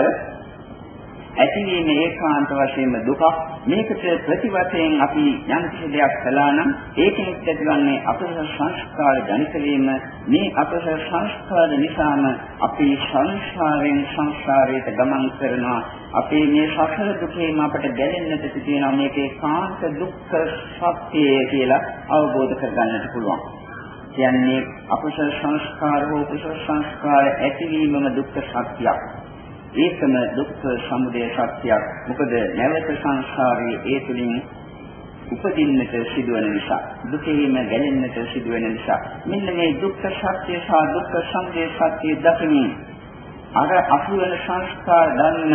ඇතිවීම ඒකාන්ත වශයෙන්ම දුකක්. මේකට ප්‍රතිවතයෙන් අපි යම් කිසි දෙයක් කළා නම් ඒකෙන් ඇතිවන්නේ අකුසල සංස්කාර ජනිත වීම. මේ අකුසල සංස්කාර නිසාම අපි සංසාරයෙන් සංසාරයට ගමන් කරනවා. අපේ මේ සසර දුකේම අපට ගැලෙන්නට තියෙනවා මේකේ කාන්ත දුක්ඛ සත්‍යය කියලා අවබෝධ කරගන්නට පුළුවන්. කියන්නේ අකුසල සංස්කාර හෝ කුසල සංස්කාර ඇතිවීමම දුක්ඛ සත්‍යයක්. ඒකම දුක්ඛ සමුදය සත්‍යයක්. මොකද නැවත සංසාරයේ ඒ තුලින් උපදින්නට සිදුවන නිසා දුකේම ගැලෙන්නට සිදුවෙන නිසා මෙන්න මේ දුක්ඛ සත්‍ය සහ දුක්ඛ සමුදය සත්‍ය දකිමින් අර අසුවන සංස්කාර දන්න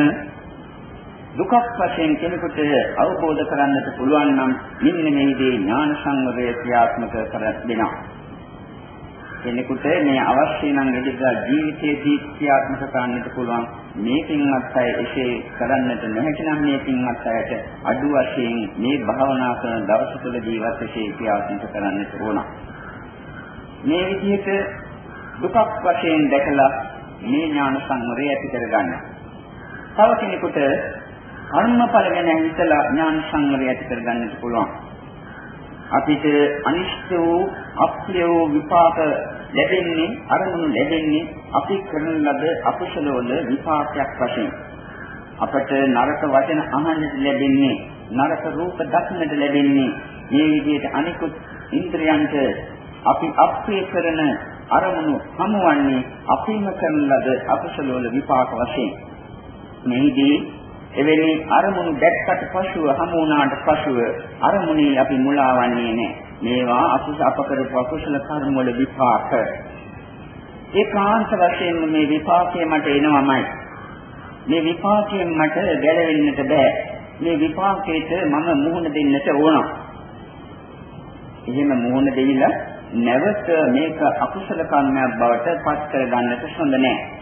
දුකක් වශයෙන් කෙනෙකුට අවබෝධ කරන්නට පුළුවන් නම් මෙන්න මේදී ඥාන සංවරය ක්‍රියාත්මක කර දෙනවා කෙනෙකුට මේ අවශ්‍ය නම් එදිනදා ජීවිතයේදී ක්‍රියාත්මක කරන්නට පුළුවන් මේකින්වත් අය එසේ කරන්නට නොහැකි නම් මේකින්වත් අයට අඩු වශයෙන් මේ භාවනා කරන දවස තුළ ජීවත් එසේ ක්‍රියාත්මක කරන්නට ඕන. මේ විදිහට දුකක් වශයෙන් දැකලා මේ ඥාන සංවරය ඇති කරගන්න. තව කෙනෙකුට කර්මඵල ගැන හිතලා ඥාන සංවරය ඇති කරගන්නට පුළුවන්. අපිට අනිෂ්ට වූ අප්‍රිය වූ විපාක ලැබෙන්නේ අරමුණු ලැබෙන්නේ අපි කරන ලද අකුසල වල විපාකයක් වශයෙන්. අපට නරක වචන අහන්නට ලැබෙන්නේ නරක රූප දක්නට ලැබෙන්නේ මේ විදිහට අනිකුත් ඉන්ද්‍රයන්ට අපි අප්‍රිය කරන අරමුණු හමුවන්නේ අපිම කරන ලද අකුසල වල විපාක වශයෙන්. මෙහිදී එවැනි අරමුණු දැක්කට පසුව හමු වුණාට පසුව අරමුණේ අපි මුලාවන්නේ නැහැ. මේවා අකුසල අප කරපු අකුසල කර්ම වල විපාක. ඒකාන්ත වශයෙන් මේ විපාකය මට එනවමයි. මේ විපාකයෙන් මට ගැලවෙන්නට බෑ. මේ විපාකයට මම මුහුණ දෙන්නට ඕන. එහෙම මුහුණ දෙවිලා නැවත මේක අකුසල කර්මයක් බවට පත් කර ගන්නට හොඳ නෑ.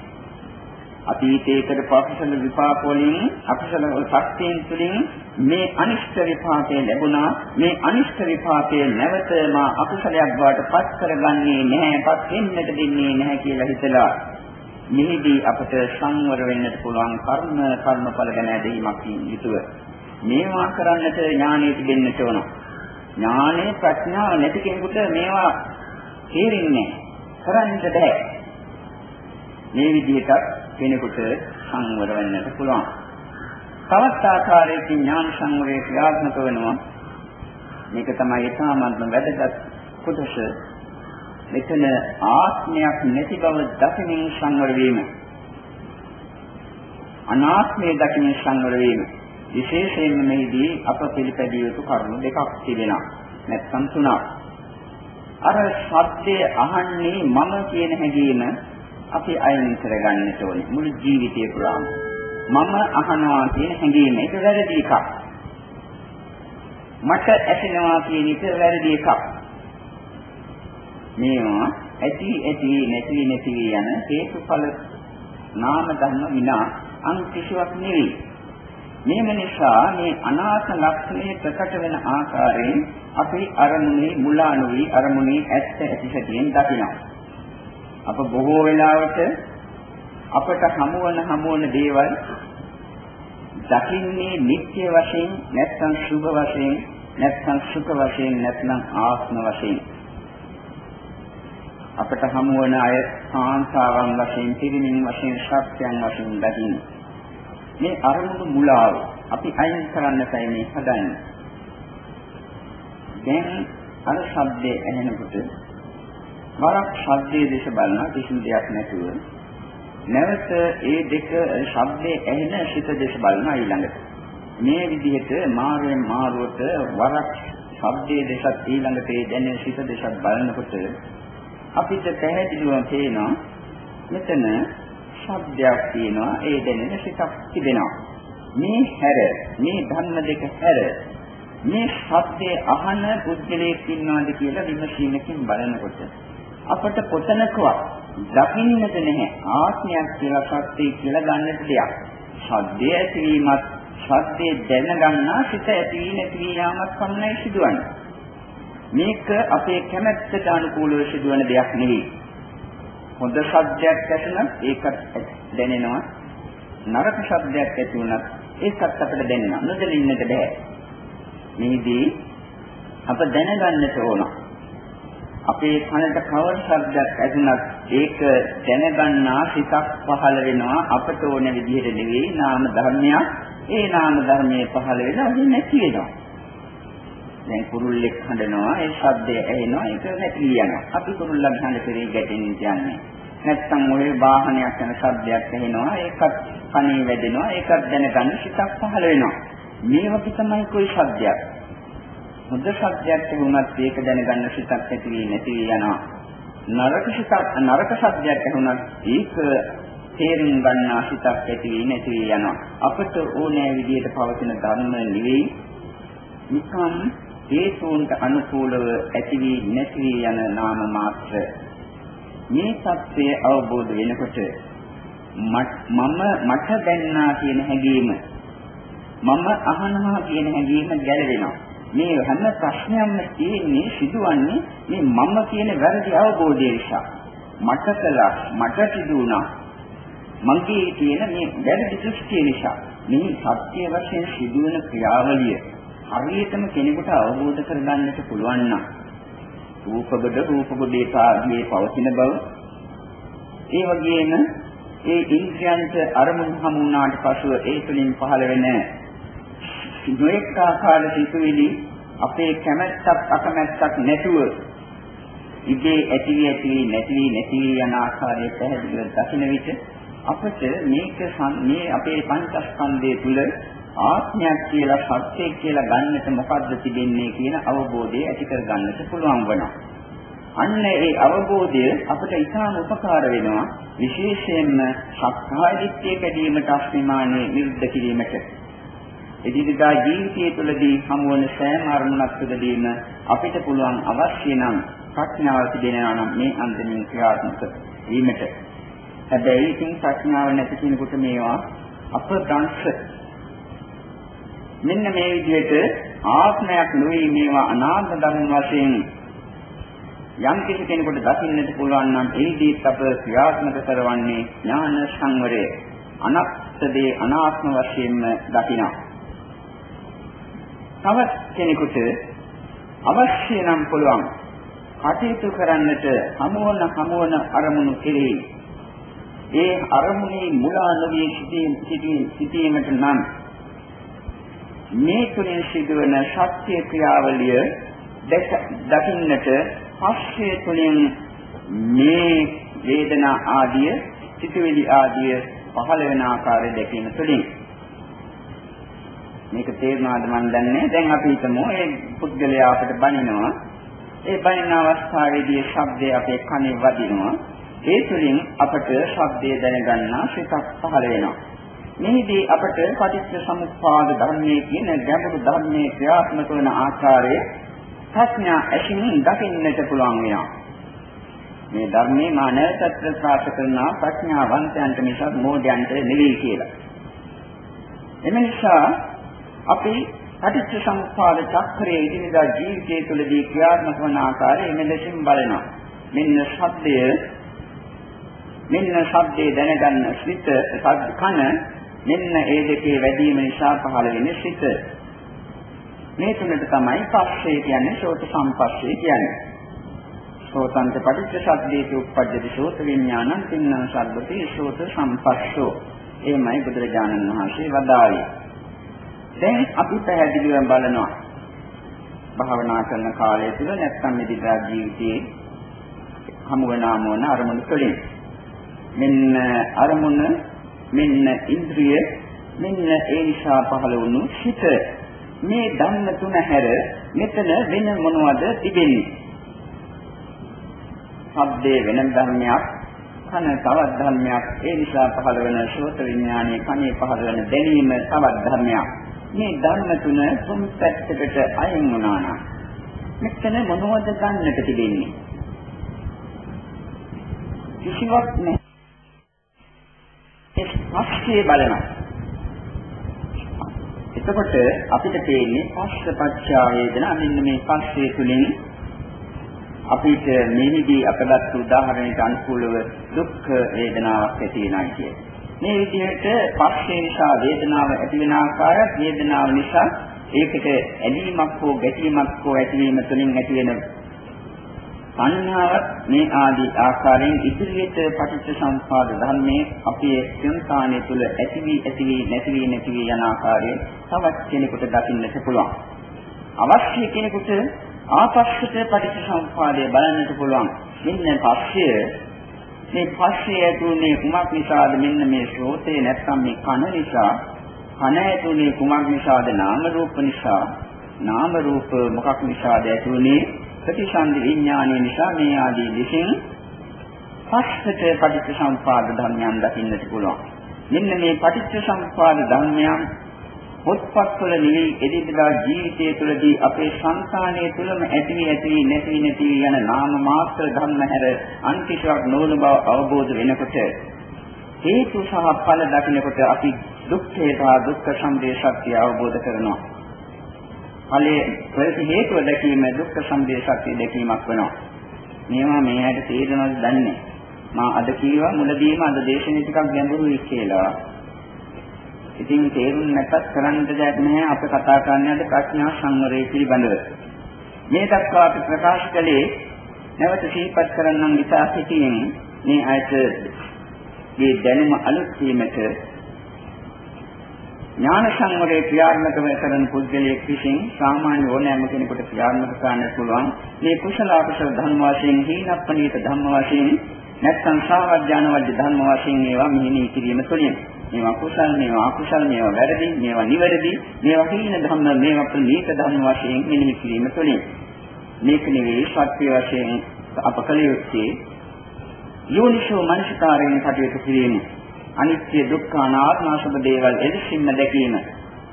අතීතයකට පකුසල විපාක වලින් අකුසල ශක්තියෙන් තුලින් මේ අනිෂ්ට විපාකය ලැබුණා. මේ අනිෂ්ට විපාකය නැවත මා අකුසලයක් බවට පත් කරගන්නේ නැහැ පත් වෙන්නට දෙන්නේ නැහැ කියලා හිතලා මෙහිදී අපට සංවර වෙන්නට පුළුවන් කර්ම කර්මඵල ගැන ඇදහිීමක් යුතුව. මේවා කරන්නට ඥානෙ තිබෙන්නට ඕන. ඥානෙ ප්‍රඥාව නැති කෙනෙකුට මේවා තේරෙන්නේ කරන්නට බෑ. මේ විදිහට කෙනෙකුට සංවර වෙන්නට පුළුවන්. තවත් ආකාරයකින් ඥාන සංවරය ක්‍රියාත්මක වෙනවා. මේක තමයි ඊටාමත්ම වැදගත් කොටස. මෙතන ආත්මයක් නැති බව දකිනින් සංවර වීම. අනාත්මය දකිනින් සංවර වීම. විශේෂයෙන්ම මෙහිදී අප පිළිපැදිය යුතු කරුණු දෙකක් තිබෙනවා. නැත්නම් තුනක්. අර සත්‍ය අහන්නේ මම කියන හැඟීම අපි අයින් කරගන්නට ඕනේ මුළු ජීවිතය පුරාම. මම අහනවා කියන හැඟීම ඒක වැරදි එකක්. මට ඇසෙනවා කියන එක වැරදි එකක්. මේවා ඇති ඇති නැති නැති යන හේතුඵල නාම ධර්ම විනා අන් කිසිවක් නෙවෙයි. මේම නිසා මේ අනාත්ම ලක්ෂණය ප්‍රකට වෙන ආකාරයෙන් අපි අරමුණේ මුලා නොවි අරමුණේ ඇත්ත ඇති සැටියෙන් දකිනවා. අප බොහෝ වෙලාවට අපට හමුවන හමුවන දේවල් දකින්නේ නිත්‍ය වශයෙන් නැත්නම් සුභ වශයෙන් නැත්නම් සුඛ වශයෙන් නැත්නම් ආත්ම වශයෙන්. අපට හමුවන අය කාන්තාවන් වශයෙන් පිරිමින් වශයෙන් ශක්තියන් වශයෙන් දකින්න මේ අරමුණු මුලාව අපි අයින් කරන්නටයි මේ හදන්නේ. දැන් අර ශබ්දයේ ඇහෙනකොට වරක් ශබ්දයේ දේශ බලන කිසිම දෙයක් නැතුව නැවත ඒ දෙක ශබ්දයේ ඇහෙන සිත දේශ බලන ඊළඟට මේ විදිහට මාරුවෙන් මාරුවට වරක් ශබ්දයේ දේශත් ඊළඟට ඒ දැනෙන සිත දේශත් බලනකොට අපිට පැහැදිලිවම පේනවා මෙතන ශබ්දයක් තියෙනවා ඒ දැනෙන සිතක් තිබෙනවා. මේ හැර මේ ධර්ම දෙක හැර මේ ශබ්දයේ අහන පුද්ගලයෙක් ඉන්නවාද කියලා විමසීමකින් බලනකොට අපට කොතනකවත් දකින්නට නැහැ ආත්මයක් කියලා සත්‍යය කියලා ගන්නට දෙයක්. ශබ්දය ඇතිවීමත් ශබ්දයේ දැනගන්නා සිත ඇති වී නැති වී යාමත් පමණයි සිදුවන්නේ. මේක අපේ කැමැත්තට අනුකූලව සිදුවන දෙයක් නෙවෙයි. හොඳ ශබ්දයක් ඇසුණත් ඒකත් දැනෙනවා. නරක ශබ්දයක් ඇති වුණත් ඒකත් අපිට දැනෙනවා. නොදැනෙන්නට බෑ. මේදී අප දැනගන්නට ඕන. අපේ කනට කවර ශබ්දයක් ඇසුණත් ඒක දැනගන්නා සිතක් පහළ වෙනවා අපට ඕන විදිහට නෙවෙයි නාම ධර්මයක්. ඒ නාම ධර්මයේ පහළ වෙලා නැති වෙනවා. දැන් කුරුල්ලෙක් හඬනවා ඒ ශබ්දය ඇහෙනවා ඒක නැති යනවා. අපි කුරුල්ලන් හඬ පෙරේ ගැටෙන්නේ කියන්නේ. නැත්තම් ඔය වාහනයක් යන ශබ්දයක් ඇහෙනවා ඒකත් කනේ වැදෙනවා ඒකත් දැනගන්න සිතක් පහළ වෙනවා. මේ වගේ තමයි કોઈ ශබ්දයක්. හොඳ ශබ්දයක් ඇහුණත් ඒක දැනගන්න සිතක් ඇති වී නැති වී යනවා. නරක සිතක් නරක ශබ්දයක් ඇහුණත් ඒක තේරුම් ගන්නා සිතක් ඇති වී නැති වී යනවා. අපට ඕනෑ විදිහට පවතින ධර්ම නෙවෙයි නිකම් හේතුන්ට අනුකූලව ඇති වී නැති වී යන නාම මාත්‍ර මේ සත්‍යය අවබෝධ වෙනකොට මම මට දැන්නා කියන හැඟීම මම අහනවා කියන හැඟීම ගැලවෙනවා මේ හැම ප්‍රශ්නයක්ම තියෙන්නේ සිදුවන්නේ මේ මම කියන වැරදි අවබෝධය නිසා. මට කළා මට සිදුුණා මගේ කියන මේ වැරදි දෘෂ්ටිය නිසා. මේ සත්‍ය වශයෙන් සිදුවන ක්‍රියාවලිය හරියටම කෙනෙකුට අවබෝධ කරගන්නට පුළුවන් නම් රූපබද රූපබදේ කාගේ පවතින බව ඒ වගේම ඒ ඉන්ද්‍රයන්ට අරමුණු හමු වුණාට පසුව ඒ තුළින් පහළ වෙන නොඑක ආකාර සිතුවිලි අපේ කැමැත්තක් අකමැත්තක් නැතුව ඉදී ඇති වී ඇති වී නැති වී නැති වී යන ආකාරය පැහැදිලිව දකින විට අපට මේක මේ අපේ පංචස්කන්ධය තුල ආත්මයක් කියලා සත්‍යයක් කියලා ගන්නට මොකද්ද තිබෙන්නේ කියන අවබෝධය ඇති කර ගන්නට පුළුවන් වෙනවා. අන්න ඒ අවබෝධය අපට ඉතාම උපකාර වෙනවා විශේෂයෙන්ම සක්කාය දිට්ඨිය කැඩීමට අස්මිමානේ නිරුද්ධ කිරීමට. එදිනදා ජීවිතය තුළදී හමුවන සෑම අරමුණක් තුළදීම අපිට පුළුවන් අවශ්‍ය නම් ප්‍රඥාව තිබෙනවා නම් මේ අන්දමින් ක්‍රියාත්මක වීමට. හැබැයි ඉතින් ප්‍රඥාව නැති කෙනෙකුට මේවා අප්‍රදංශ මෙන්න මේ විදිහට ආත්මයක් නොවේ මේවා අනාත්ම ධර්ම වශයෙන් යම් කිසි කෙනෙකුට දකින්නට පුළුවන් නම් එහිදීත් අප ක්‍රියාත්මක කරවන්නේ ඥාන සංවරය අනත්තදී අනාත්ම වශයෙන්ම දකිනවා. තවත් කෙනෙකුට අවශ්‍ය නම් පුළුවන් කටයුතු කරන්නට හමුවන හමුවන අරමුණු කෙරෙහි ඒ අරමුණේ මුලා නොවී සිටීමට නම් මේ තුලින් සිදුවන ශක්තිය ක්‍රියාවලිය දකින්නට පස්සේ තුලින් මේ වේදනා ආදිය සිතුවිලි ආදිය පහළ වෙන ආකාරය දැකීම තුළින් මේක තේරුණාද මන් දන්නේ දැන් අපි හිතමු ඒ පුද්ගලයා අපිට බනිනවා ඒ බනින අවස්ථාවේදී ශබ්දය අපේ කනේ වදිනවා ඒ තුළින් අපට ශබ්දය දැනගන්නා සිතක් පහළ වෙනවා මෙහිදී අපට පටිච්ච සමුප්පාද ධර්මයේ කියන ගැඹුරු ධර්මයේ ක්‍රියාත්මක වන ආකාරය ප්‍රඥා ඇසින් දකින්නට පුළුවන් වෙනවා. මේ ධර්මයේ මා නැවතත් ප්‍රකාශ කරනවා ප්‍රඥාවන්තයන්ට මිසක් මෝඩයන්ට නෙවෙයි කියලා. එම නිසා අපි පටිච්ච සමුප්පාද චක්‍රයේ ඉදිරියදා ජීවිතය තුළදී ක්‍රියාත්මක වන ආකාරය මෙලෙසින් බලනවා. මෙන්න ශබ්දය මෙන්න ශබ්දේ දැනගන්න සිත කන මෙන්න ඒ දෙකේ වැඩිම නිසා පහළ වෙන සිත. මේ තුනට තමයි පස්සේ කියන්නේ ශෝත සම්පස්සේ කියන්නේ. සෝතන්ත පටිච්ච සද්දේති උප්පජ්ජති සෝත විඥානං තින්නං සබ්බති සෝත සම්පස්සෝ. එමයි බුදුරජාණන් වහන්සේ වදාළේ. දැන් අපි පැහැදිලිව බලනවා. භාවනා කරන කාලය තුළ නැත්නම් මෙදිනා ජීවිතයේ හමු වෙන ආමෝන අරමුණු තුළින් මෙන්න අරමුණ මෙන්න ඉන්ද්‍රිය මෙන්න ඒ නිසා පහළ වුණු සිත මේ ධම්ම තුන හැර මෙතන වෙන මොනවද තිබෙන්නේ? ශබ්දේ වෙන ධර්මයක් කන තවත් ධර්මයක් ඒ නිසා පහළ වෙන ශෝත විඥානයේ කනේ පහළ වෙන දැනීම තවත් ධර්මයක් මේ ධර්ම තුන තුන් පැත්තකට අයින් වුණා නම් මෙතන මොනවද ගන්නට තිබෙන්නේ? කිසිවක් නැහැ. පස්සේ බලනවා එතකොට අපිට තේන්නේ පස්සපච්චා වේදනා මෙන්න මේ පස්සේ තුලින් අපිට මෙහිදී අපගත් උදාහරණයට අනුකූලව දුක් වේදනාවක් ඇති වෙනවා කියන්නේ. මේ විදිහට පස්සේ නිසා වේදනාව ඇති වෙන ආකාරයත් වේදනාව නිසා ඒකට ඇලීමක් හෝ ගැටීමක් හෝ ඇතිවීම තුළින් ඇති වෙන සංඥාවක් මේ ආදී ආකාරයෙන් ඉදිරියට පටිච්ච සම්පාද ධර්මයේ අපේ සංකාණය තුළ ඇති වී ඇති වී නැති වී නැති වී යන ආකාරය තවත් කෙනෙකුට දකින්නට පුළුවන්. අවශ්‍ය කෙනෙකුට ආපස්සට පටිච්චසමුප්පාදය බලන්නට පුළුවන්. මෙන්න පස්ය මේ පස්ය ඇතුනේ කුමක් නිසාද මෙන්න මේ ශ්‍රෝතේ නැත්නම් මේ කන නිසා? කන ඇතුනේ කුමක් නිසාද නාම රූප නිසා? නාම රූප මොකක් නිසාද ඇතුනේ ප්‍රතිසන්දි විඥානය නිසා මේ ආදී විසින් පස්සට පටිච්චසමුපාද ධර්මයන් දකින්නට පුළුවන්. මෙන්න මේ පටිච්චසමුපාද ධර්මයන් පොත්පත්වල නෙවෙයි එදිනදා ජීවිතය තුළදී අපේ සංසානය තුළම ඇති වී ඇති වී නැති වී නැති වී යන නාම මාත්‍ර ධර්ම හැර අන්තිශයක් නොවන බව අවබෝධ වෙනකොට හේතු සහ ඵල දකිනකොට අපි දුක්ඛේ සහ දුක්ඛ සමුදය සත්‍ය අවබෝධ කරනවා. ඵලයේ ප්‍රති හේතුව දැකීම දුක්ඛ සමුදය සත්‍ය දැකීමක් වෙනවා. මේවා මේ ඇයිද තේරෙනවද දන්නේ මා අද කීවා මුලදීම අද දේශනේ ටිකක් ගැඹුරුයි කියලා. ඉතින් තේරුම් නැත්නම් කරන්න දෙයක් නැහැ අප කතා කරන්නේ අද ප්‍රඥා සංවරය පිළිබඳව. මේ දක්වා අපි ප්‍රකාශ කළේ නැවත සිහිපත් කරන්නම් නිසා සිටින් මේ ආයත මේ දැනුම අලුත් වීමට ඥාන සංවරයේ ක්‍රියාත්මක කරන පුද්ගලයෙක් විසින් සාමාන්‍ය ඕනෑම කෙනෙකුට ක්‍රියාත්මක කරන්න පුළුවන් මේ කුසල අකුසල ධර්ම වශයෙන් හීනප්පණීත ධර්ම වශයෙන් නැත්නම් සාවඥාන වර්ධ ධර්ම වශයෙන් ඒවා මෙහි කිරීම තුළින්. මේවා කුසල් මේවා අකුසල් මේවා වැරදි මේවා නිවැරදි මේවා හීන ධම්ම මේවා ප්‍රණීත ධම්ම වශයෙන් මෙනෙහි කිරීම තුළින්. මේක නෙවෙයි සත්‍ය වශයෙන් අප කළ යුත්තේ යෝනිසෝ මනසිකාරයෙන් කටයුතු කිරීම. අනිත්‍ය දුක්ඛ අනාත්ම සබ දේවල් එලෙසින්ම දැකීම.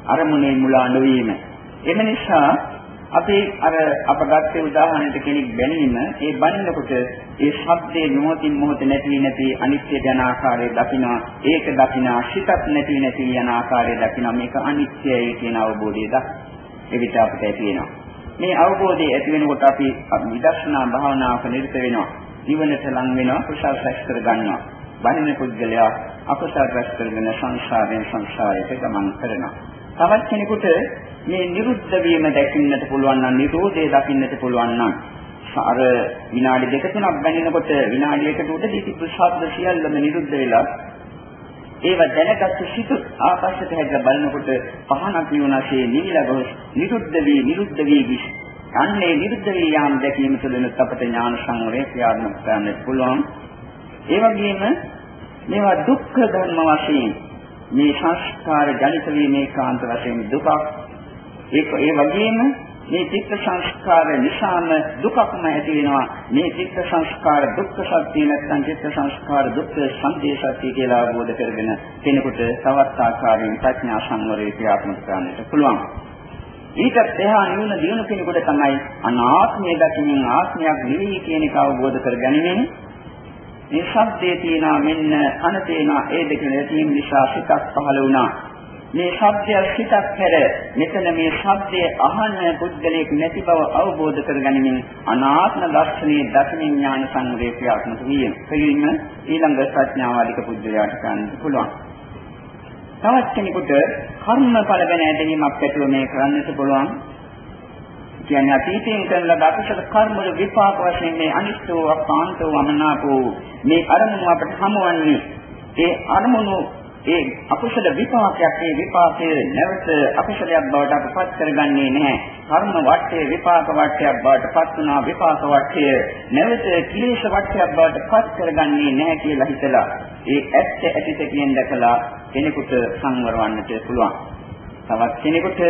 අරමුණේ මුලා නොවීම. එම නිසා අපි අර අප ගත්තේ උදාහරණයකට කෙනෙක් බැලීම ඒ බannකොට ඒ ශබ්දයේ මොහොතින් මොහොත නැති නැති අනිත්‍ය යන ආකාරය දකිනවා. ඒක දකිනා සිතක් නැති නැති යන ආකාරය දකිනවා. මේක අනිත්‍යයි කියන අවබෝධය දක් එවිට අපිට ඇති වෙනවා. මේ අවබෝධය ඇති වෙනකොට අපි විදර්ශනා භාවනාවක නිරත වෙනවා. ජීවනට ලං වෙනවා කුසල් රැස් කර ගන්නවා. බණින පුද්ගලයා අකුසල් රැස් කරගෙන සංසාරයෙන් සංසාරයට ගමන් කරනවා. තවත් කෙනෙකුට මේ නිරුද්ධ වීම දැකින්නට පුළුවන් නම් නිරෝධය දකින්නට පුළුවන් නම් අර විනාඩි දෙක තුනක් බැඳිනකොට විනාඩියකට උඩ දීපු ශබ්ද සියල්ලම නිරුද්ධ වෙලා ඒව දැනගත්තු සිත ආකාශයට හැද බලනකොට පහනක් නිවනසේ නිවිලා ගොස් නිරුද්ධ වී නිරුද්ධ වී ගිස්. අන්නේ නිරුද්ධ වී යාම දැකීම තුළින් අපට ඥාන සංවරය ක්‍රියාත්මක කරන්න පුළුවන්. ඒ වගේම මේවා දුක්ඛ ධර්ම වශයෙන් මේ සංස්කාර ජනිත වීමේ කාන්ත වශයෙන් දුකක් ඒක ඒ වගේම මේ චිත්ත සංස්කාර නිසාම දුකක්ම ඇති වෙනවා මේ චිත්ත සංස්කාර දුක්ඛ සත්‍ය නැත්නම් චිත්ත සංස්කාර දුක්ඛ සම්දේ සත්‍ය කියලා අවබෝධ කරගෙන කෙනෙකුට තවත් ආකාරයෙන් ප්‍රඥා සංවරය ක්‍රියාත්මක කරන්නට පුළුවන් ඊට එහා නිවන දිනු කෙනෙකුට තමයි අනාත්මය දකින්න ආත්මයක් නෙවෙයි කියන එක අවබෝධ කරගැනීමෙන් මේ ශබ්දයේ තියෙනවා මෙන්න කන තියෙනවා ඒ දෙක නැතිවීම නිසා සිතක් පහළ වුණා. මේ ශබ්දය සිතක් හැර මෙතන මේ ශබ්දයේ අහන පුද්ගලයෙක් නැති බව අවබෝධ කරගනිමින් අනාත්ම දර්ශනයේ දර්ශන ඥාන සංවරය ක්‍රියාත්මක වීම. එයින් ඊළඟ ප්‍රඥාවාදික පුද්ගලයාට ගන්න පුළුවන්. තවත් කෙනෙකුට කර්මඵල ගැන ඇදහිීමක් ඇතුව මේ කරන්නට පුළුවන්. කියන්නේ අතීතයෙන් කරන ලද අකුසල කර්ම වල විපාක වශයෙන් මේ අනිෂ්ඨෝ අපාන්තෝ වමනාපෝ මේ අරමුණු අපට හමුවන්නේ ඒ අරමුණු ඒ අකුසල විපාකයක් ඒ විපාකයේ නැවත අකුසලයක් බවට අපපත් කරගන්නේ නැහැ. කර්ම වටේ විපාක වටයක් බවට පත් වුණා විපාක වටය නැවත කිලේශ වටයක් බවට පත් කරගන්නේ නැහැ කියලා හිතලා ඒ ඇත්ත ඇතිත කියන දැකලා කෙනෙකුට සංවර වන්නට පුළුවන්. තවත් කෙනෙකුට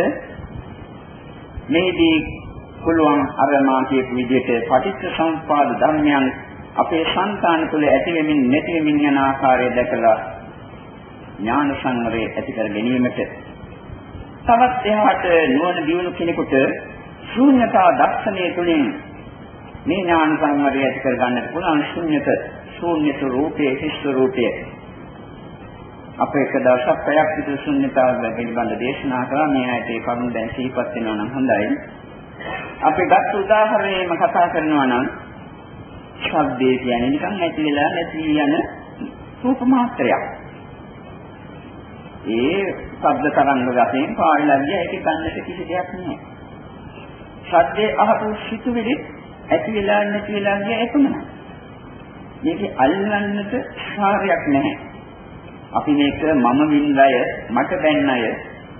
මේදී පුළුවන් අර මා කියපු විදිහට පටිච්ච සමුප්පාද ධර්මයන් අපේ సంతාන තුළ ඇති වෙමින් නැති වෙමින් යන ආකාරය දැකලා ඥාන සංවරය ඇති කර ගැනීමට තවත් එහාට නුවණ දියුණු කෙනෙකුට ශූන්‍යතා දර්ශනය තුළින් මේ ඥාන සංවරය ඇති කර ගන්නට පුළුවන් ශූන්‍යත ශූන්‍ය ස්වરૂපයේ හිස් ස්වરૂපයේ අප එක දවසක් පැයක් විතර ශුන්‍යතාව පිළිබඳ දේශනා කළා මේ ඇයිට ඒ කරුණ දැන් සිහිපත් වෙනවා නම් හොඳයි. අපි ගත්ත උදාහරණයම කතා කරනවා නම් ශබ්දේ කියන්නේ නිකන් නැති වෙලා නැති යන රූප මාත්‍රයක්. ඒ ශබ්ද තරංග වශයෙන් පාවිලා ගියා ඒක ගන්නට කිසි දෙයක් නෑ. ශබ්දේ අහපු සිතුවිලි ඇති වෙලා නැති වෙලා ගියා එපමණයි. මේකේ අල්ලන්නට සාරයක් නැහැ. අපි මේක මම වින්දය මට බැන්නය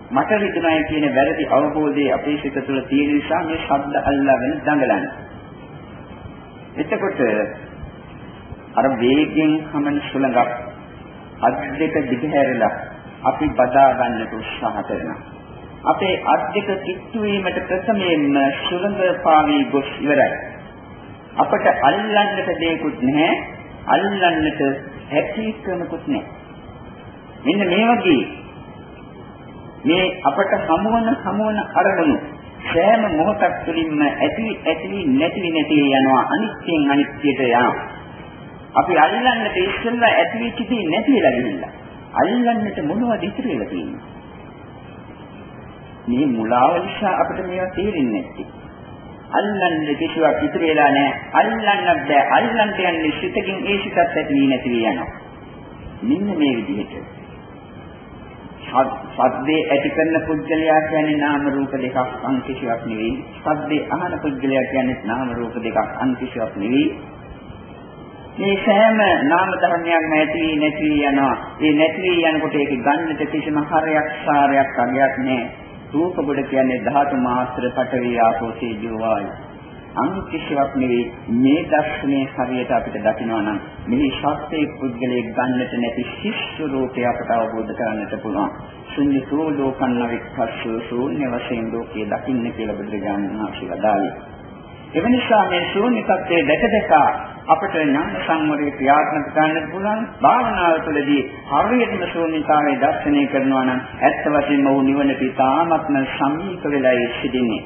මට රිදෙනයි කියන වැරදි අවබෝධයේ අපේ සිත තුළ තියෙන නිසා මේ ශබ්ද අල්ලාගෙන දඟලන්නේ. එතකොට අර වේගයෙන් හමන සුළඟක් අත් දෙක දිගහැරලා අපි බදා ගන්නට උත්සාහ කරනවා. අපේ අත් දෙක කිට්ටු වීමට ප්‍රථමයෙන්ම සුළඟ පාවී ගොස් ඉවරයි. අපට අල්ලන්නට දෙයක්වත් නැහැ. අල්ලන්නට හැකි ක්‍රමකුත් නැහැ. මෙන්න මේ වගේ මේ අපට හමුවන හමුවන අරමුණු සෑම මොහොතක් තුළින්ම ඇති ඇති නැති නැති යනවා අනිත්‍යයෙන් අනිත්‍යයට යනවා. අපි අල්ලන්නට ඉස්සෙල්ලා ඇති වෙච්ච දේ නැති වෙලා ගිහිල්ලා. අල්ලන්නට මොනවද ඉතුරු වෙලා තියෙන්නේ? මේ මුලාව නිසා අපිට මේවා තේරෙන්නේ නැත්තේ. අල්ලන්න කිසිවක් ඉතුරු වෙලා නැහැ. අල්ලන්න බෑ. අල්ලන්න යන්නේ සිතකින් ඒ සිතත් ඇති නැති යනවා. මෙන්න මේ විදිහට සද්දේ ඇති කරන පුද්ගලයා කියන්නේ නාම රූප දෙකක් අන් කිසිවක් නෙවෙයි. සද්දේ අහන පුද්ගලයා කියන්නේ නාම රූප දෙකක් අන් කිසිවක් නෙවෙයි. මේ සෑම නාම ධර්මයක්ම ඇති නැති යනවා. ඒ නැති යනකොට ඒක ගන්නට කිසිම හරයක් සාරයක් අගයක් නැහැ. රූප කොට කියන්නේ ධාතු මාත්‍ර පටවිය ආපෝ තේජෝ වායු. අන් කිසිවක් නෙවෙයි මේ දර්ශනයේ හරියට අපිට දකිනවා නම් මේ ශාස්ත්‍රයේ පුද්ගලයේ ගන්නට නැති ශිෂ්‍ය රූපය අපට අවබෝධ කරගන්නට පුළුවන්. ශුන්‍යතෝ ලෝකන්න වික්ඛස්සෝ ශූන්‍ය වශයෙන් ලෝකයේ දකින්න කියලා බුදුරජාණන් වහන්සේ වදාළේ. එවනිසා මේ ශූන්‍ය තත්ත්වයේ දැක දැක අපට ඥාන සංවරයේ ක්‍රියාත්මක කරන්න පුළුවන් භාවනාව තුළදී හරියටම ශූන්‍යතාවයේ දර්ශනය කරනවා නම් ඇත්ත වශයෙන්ම වූ නිවන පිටාමත්ම සමීප වෙලා සිටින්නේ.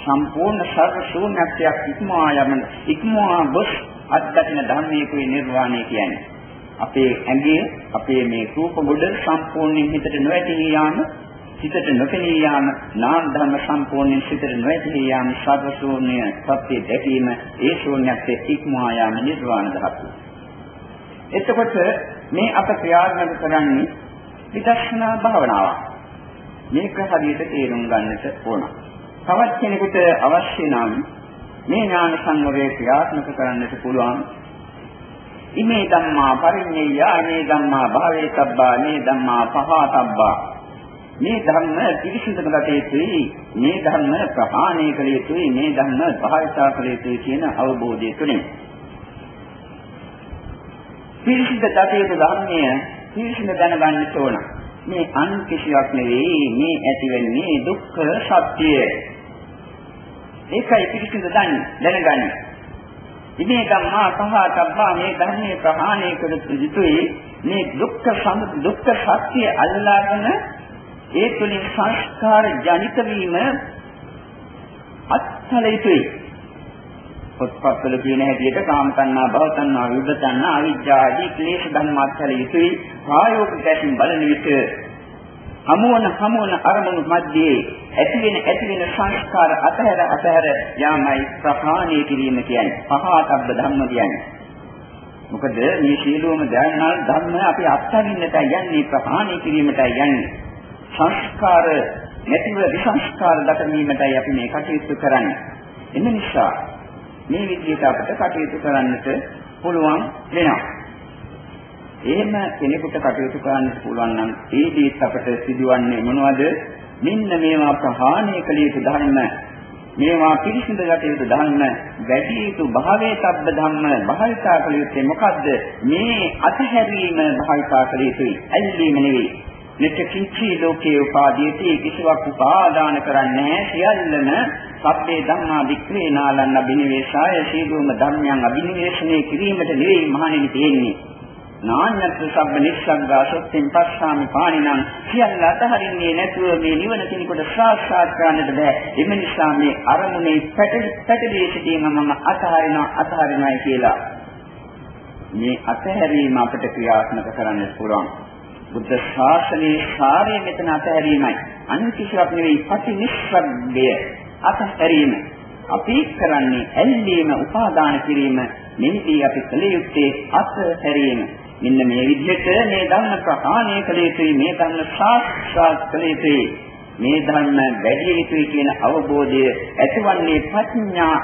සම්පූර්ණ සර්ව ශූන්‍යත්වයක් ඉක්මවා යමන ඉක්මවා ගොස් අත්දකින ධර්මයේ නිර්වාණය කියන්නේ. අපේ ඇඟේ අපේ මේ රූප ගොඩ සම්පූර්ණයෙන් හිතට නොඇටී යාම හිතට නොපෙනී යාම නාම ධර්ම සම්පූර්ණයෙන් හිතට නොඇටී යාම සර්ව ශූන්‍ය සත්‍ය දැකීම ඒ ශූන්‍යත්වයේ ඉක්මවා යාම නිර්වාණ ධාතුව. එතකොට මේ අප ක්‍රියාත්මක කරන්නේ විදර්ශනා භාවනාවක්. මේක හරියට තේරුම් ගන්නට ඕන. තවත් කෙනෙකුට අවශ්‍ය නම් මේ ඥාන සංවරය ක්‍රියාත්මක කරන්නට පුළුවන්. ඉමේ ධම්මා පරිඤ්ඤය අනේ ධම්මා භාවේ තබ්බා මේ ධම්මා පහතබ්බා මේ ධර්ම පිරිසිදුම ගත යුතුයි මේ ධර්ම ප්‍රහාණය කළ යුතුයි මේ ධර්ම භාවිතා කළ යුතුයි කියන අවබෝධය තුළින් පිරිසිදු ගත යුතු ධර්මය පිරිසිදු දැනගන්න ඕන මේ අන් කිසිවක් නෙවෙයි මේ ඇතිවෙන්නේ දුක්ඛ සත්‍යය ඒකයි පිළිසිඳ දැනගන්නේ. ඉමේ ධම්මා සහතබ්බා මේ ධර්මයේ ප්‍රහාණය කළ යුතුයි. මේ දුක්ඛ සම දුක්ඛ සත්‍ය අල්ලාගෙන ඒ තුලින් සංස්කාර ජනිත වීම අත්හල යුතුයි. පොත්පත්වල කියන හැටියට කාම තණ්හා, භව තණ්හා, විභව තණ්හා, අවිජ්ජා ආදී ක්ලේශ ධර්මات හැල යුතුයි. ප්‍රායෝගික වශයෙන් බලන විට හමුවන හමුවන අරමුණු මැද්දේ ඇති වෙන ඇති වෙන සංස්කාර අතහැර අතහැර යාමයි ප්‍රහාණය කිරීම කියන්නේ. පහතබ්බ ධම්ම කියන්නේ. මොකද මේ සීලෝම ධර්මනාල් ධර්ම අපි අත්හරින්නටයි යන්නේ ප්‍රහාණය කිරීමටයි යන්නේ. සංස්කාර නැතිව විසංස්කාර දකිනීමටයි අපි මේ කටයුතු කරන්නේ. එම නිසා මේ විදිහට අපිට කටයුතු කරන්නට පුළුවන් වෙනවා. එහෙම කෙනෙකුට කටයුතු කරන්න පුළුවන් නම් ඒ දේත් අපට සිදුවන්නේ මොනවද? මෙන්න මේවා ප්‍රහාණය කළ යුතු ධර්ම මේවා පිරිසිඳ ගත යුතු ධර්ම වැඩි යුතු භාවයේ තබ්බ ධම්ම භාවිතා කළ යුත්තේ මොකද්ද? මේ අතහැරීම භාවිතා කළ යුතුයි. ඇල්ලීම නෙවෙයි. මෙතකින්චි ලෝකේ උපාදීති කිසිවක් උපාදාන කරන්නේ සියල්ලම සබ්බේ ධම්මා වික්‍රේ නාලන්න අබිනිවේෂාය සීලෝම ධර්මයන් අබිනිවේෂණය කිරීමට නෙවෙයි මහණෙනි තියෙන්නේ. නාඤ්ඤත් සබ්බ නිස්සග්ගා සොත්තින් පස්සාමි පාණිනම් සියල්ල අතහරින්නේ නැතුව මේ නිවන කෙනෙකුට සාක්ෂාත් කරන්නට බෑ. එම නිසා මේ අරමුණේ පැටලී සිටීම මම අතහරිනවා අතහරිනවායි කියලා. මේ අතහැරීම අපිට ක්‍රියාත්මක කරන්න පුළුවන්. බුද්ධ ශාසනයේ සාරය මෙතන අතහැරීමයි. අනිත් කිසිවක් නෙවෙයි පටිනිස්සග්ගය අතහැරීම. අපි කරන්නේ ඇල්ලීම උපාදාන කිරීම මෙහිදී අපි කළ යුත්තේ අතහැරීම. මෙන්න මේ විදිහට මේ ධර්ම ප්‍රහාණය කළ යුතුයි මේ ධර්ම සාක්ෂාත් කළ යුතුයි මේ ධර්ම වැඩි යුතුයි කියන අවබෝධය ඇතිවන්නේ ප්‍රඥා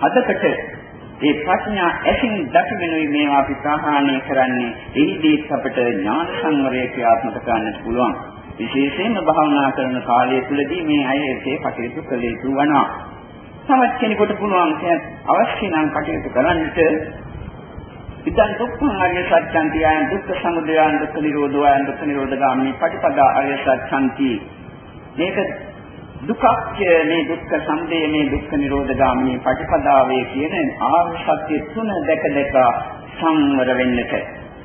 හදකට ඒ ප්‍රඥා ඇසින් දකිනුයි මේවා අපි ප්‍රහාණය කරන්නේ. එහිදී අපට ඥාන සංවරය ක්‍රියාත්මක කරන්නට පුළුවන්. විශේෂයෙන්ම භාවනා කරන කාලය තුළදී මේ අය ඒකේ කටයුතු කළ යුතු වනවා. තවත් කෙනෙකුට පුළුවන් අවශ්‍ය නම් කටයුතු කරන්නට ඉතින් දුක්ඛං ආර්ය සත්‍යන්ති ආයන් දුක්ඛ සමුදය ආයන් දුක්ඛ නිරෝධෝ ආයන් දුක්ඛ නිරෝධ ගාමිනී පටිපදා ආර්ය සත්‍යන්ති. මේක දුක්ඛ මේ දුක්ඛ සමුදය මේ දුක්ඛ නිරෝධ ගාමිනී පටිපදාවේ කියන ආර්ය සත්‍ය තුන දැක දැක සංවර වෙන්නට.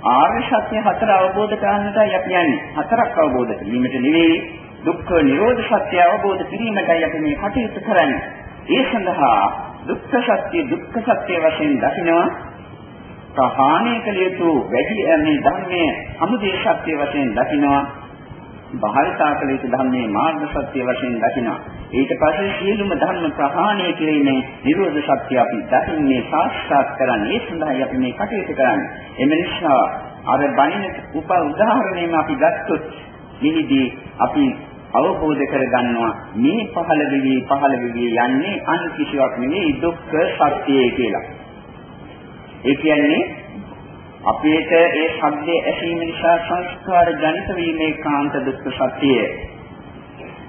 ආර්ය සත්‍ය හතර අවබෝධ කරගන්නටයි අපි යන්නේ. හතරක් අවබෝධ කිරීමට නෙවෙයි දුක්ඛ නිරෝධ සත්‍ය අවබෝධ කිරීමටයි අපි මේ කටයුතු කරන්නේ. ඒ සඳහා දුක්ඛ සත්‍ය දුක්ඛ සත්‍ය වශයෙන් දකිනවා. ප්‍රහාණය කළ යුතු වැඩි මේ ධර්මයේ අමුදේ සත්‍ය වශයෙන් දකිනවා. භාවිතා කළ යුතු ධර්මයේ මාර්ග සත්‍ය වශයෙන් දකිනවා. ඊට පස්සේ සියලුම ධර්ම ප්‍රහාණය කිරීමේ නිරෝධ සත්‍ය අපි දකින්නේ සාක්ෂාත් කරන්නේ. ඒ සඳහායි අපි මේ කටයුතු කරන්නේ. එම නිසා අර බණින උප උදාහරණයම අපි ගත්තොත් මෙහිදී අපි අවබෝධ කරගන්නවා මේ පහළ වෙවි පහළ වෙවි යන්නේ අන් කිසිවක් නෙවෙයි දුක්ඛ සත්‍යය කියලා. ඒ කියන්නේ අපේට ඒ ශබ්දයේ ඇසීම නිසා සංස්කාර ජනිත වීමේ කාන්ත දුක්ඛ සත්‍යය.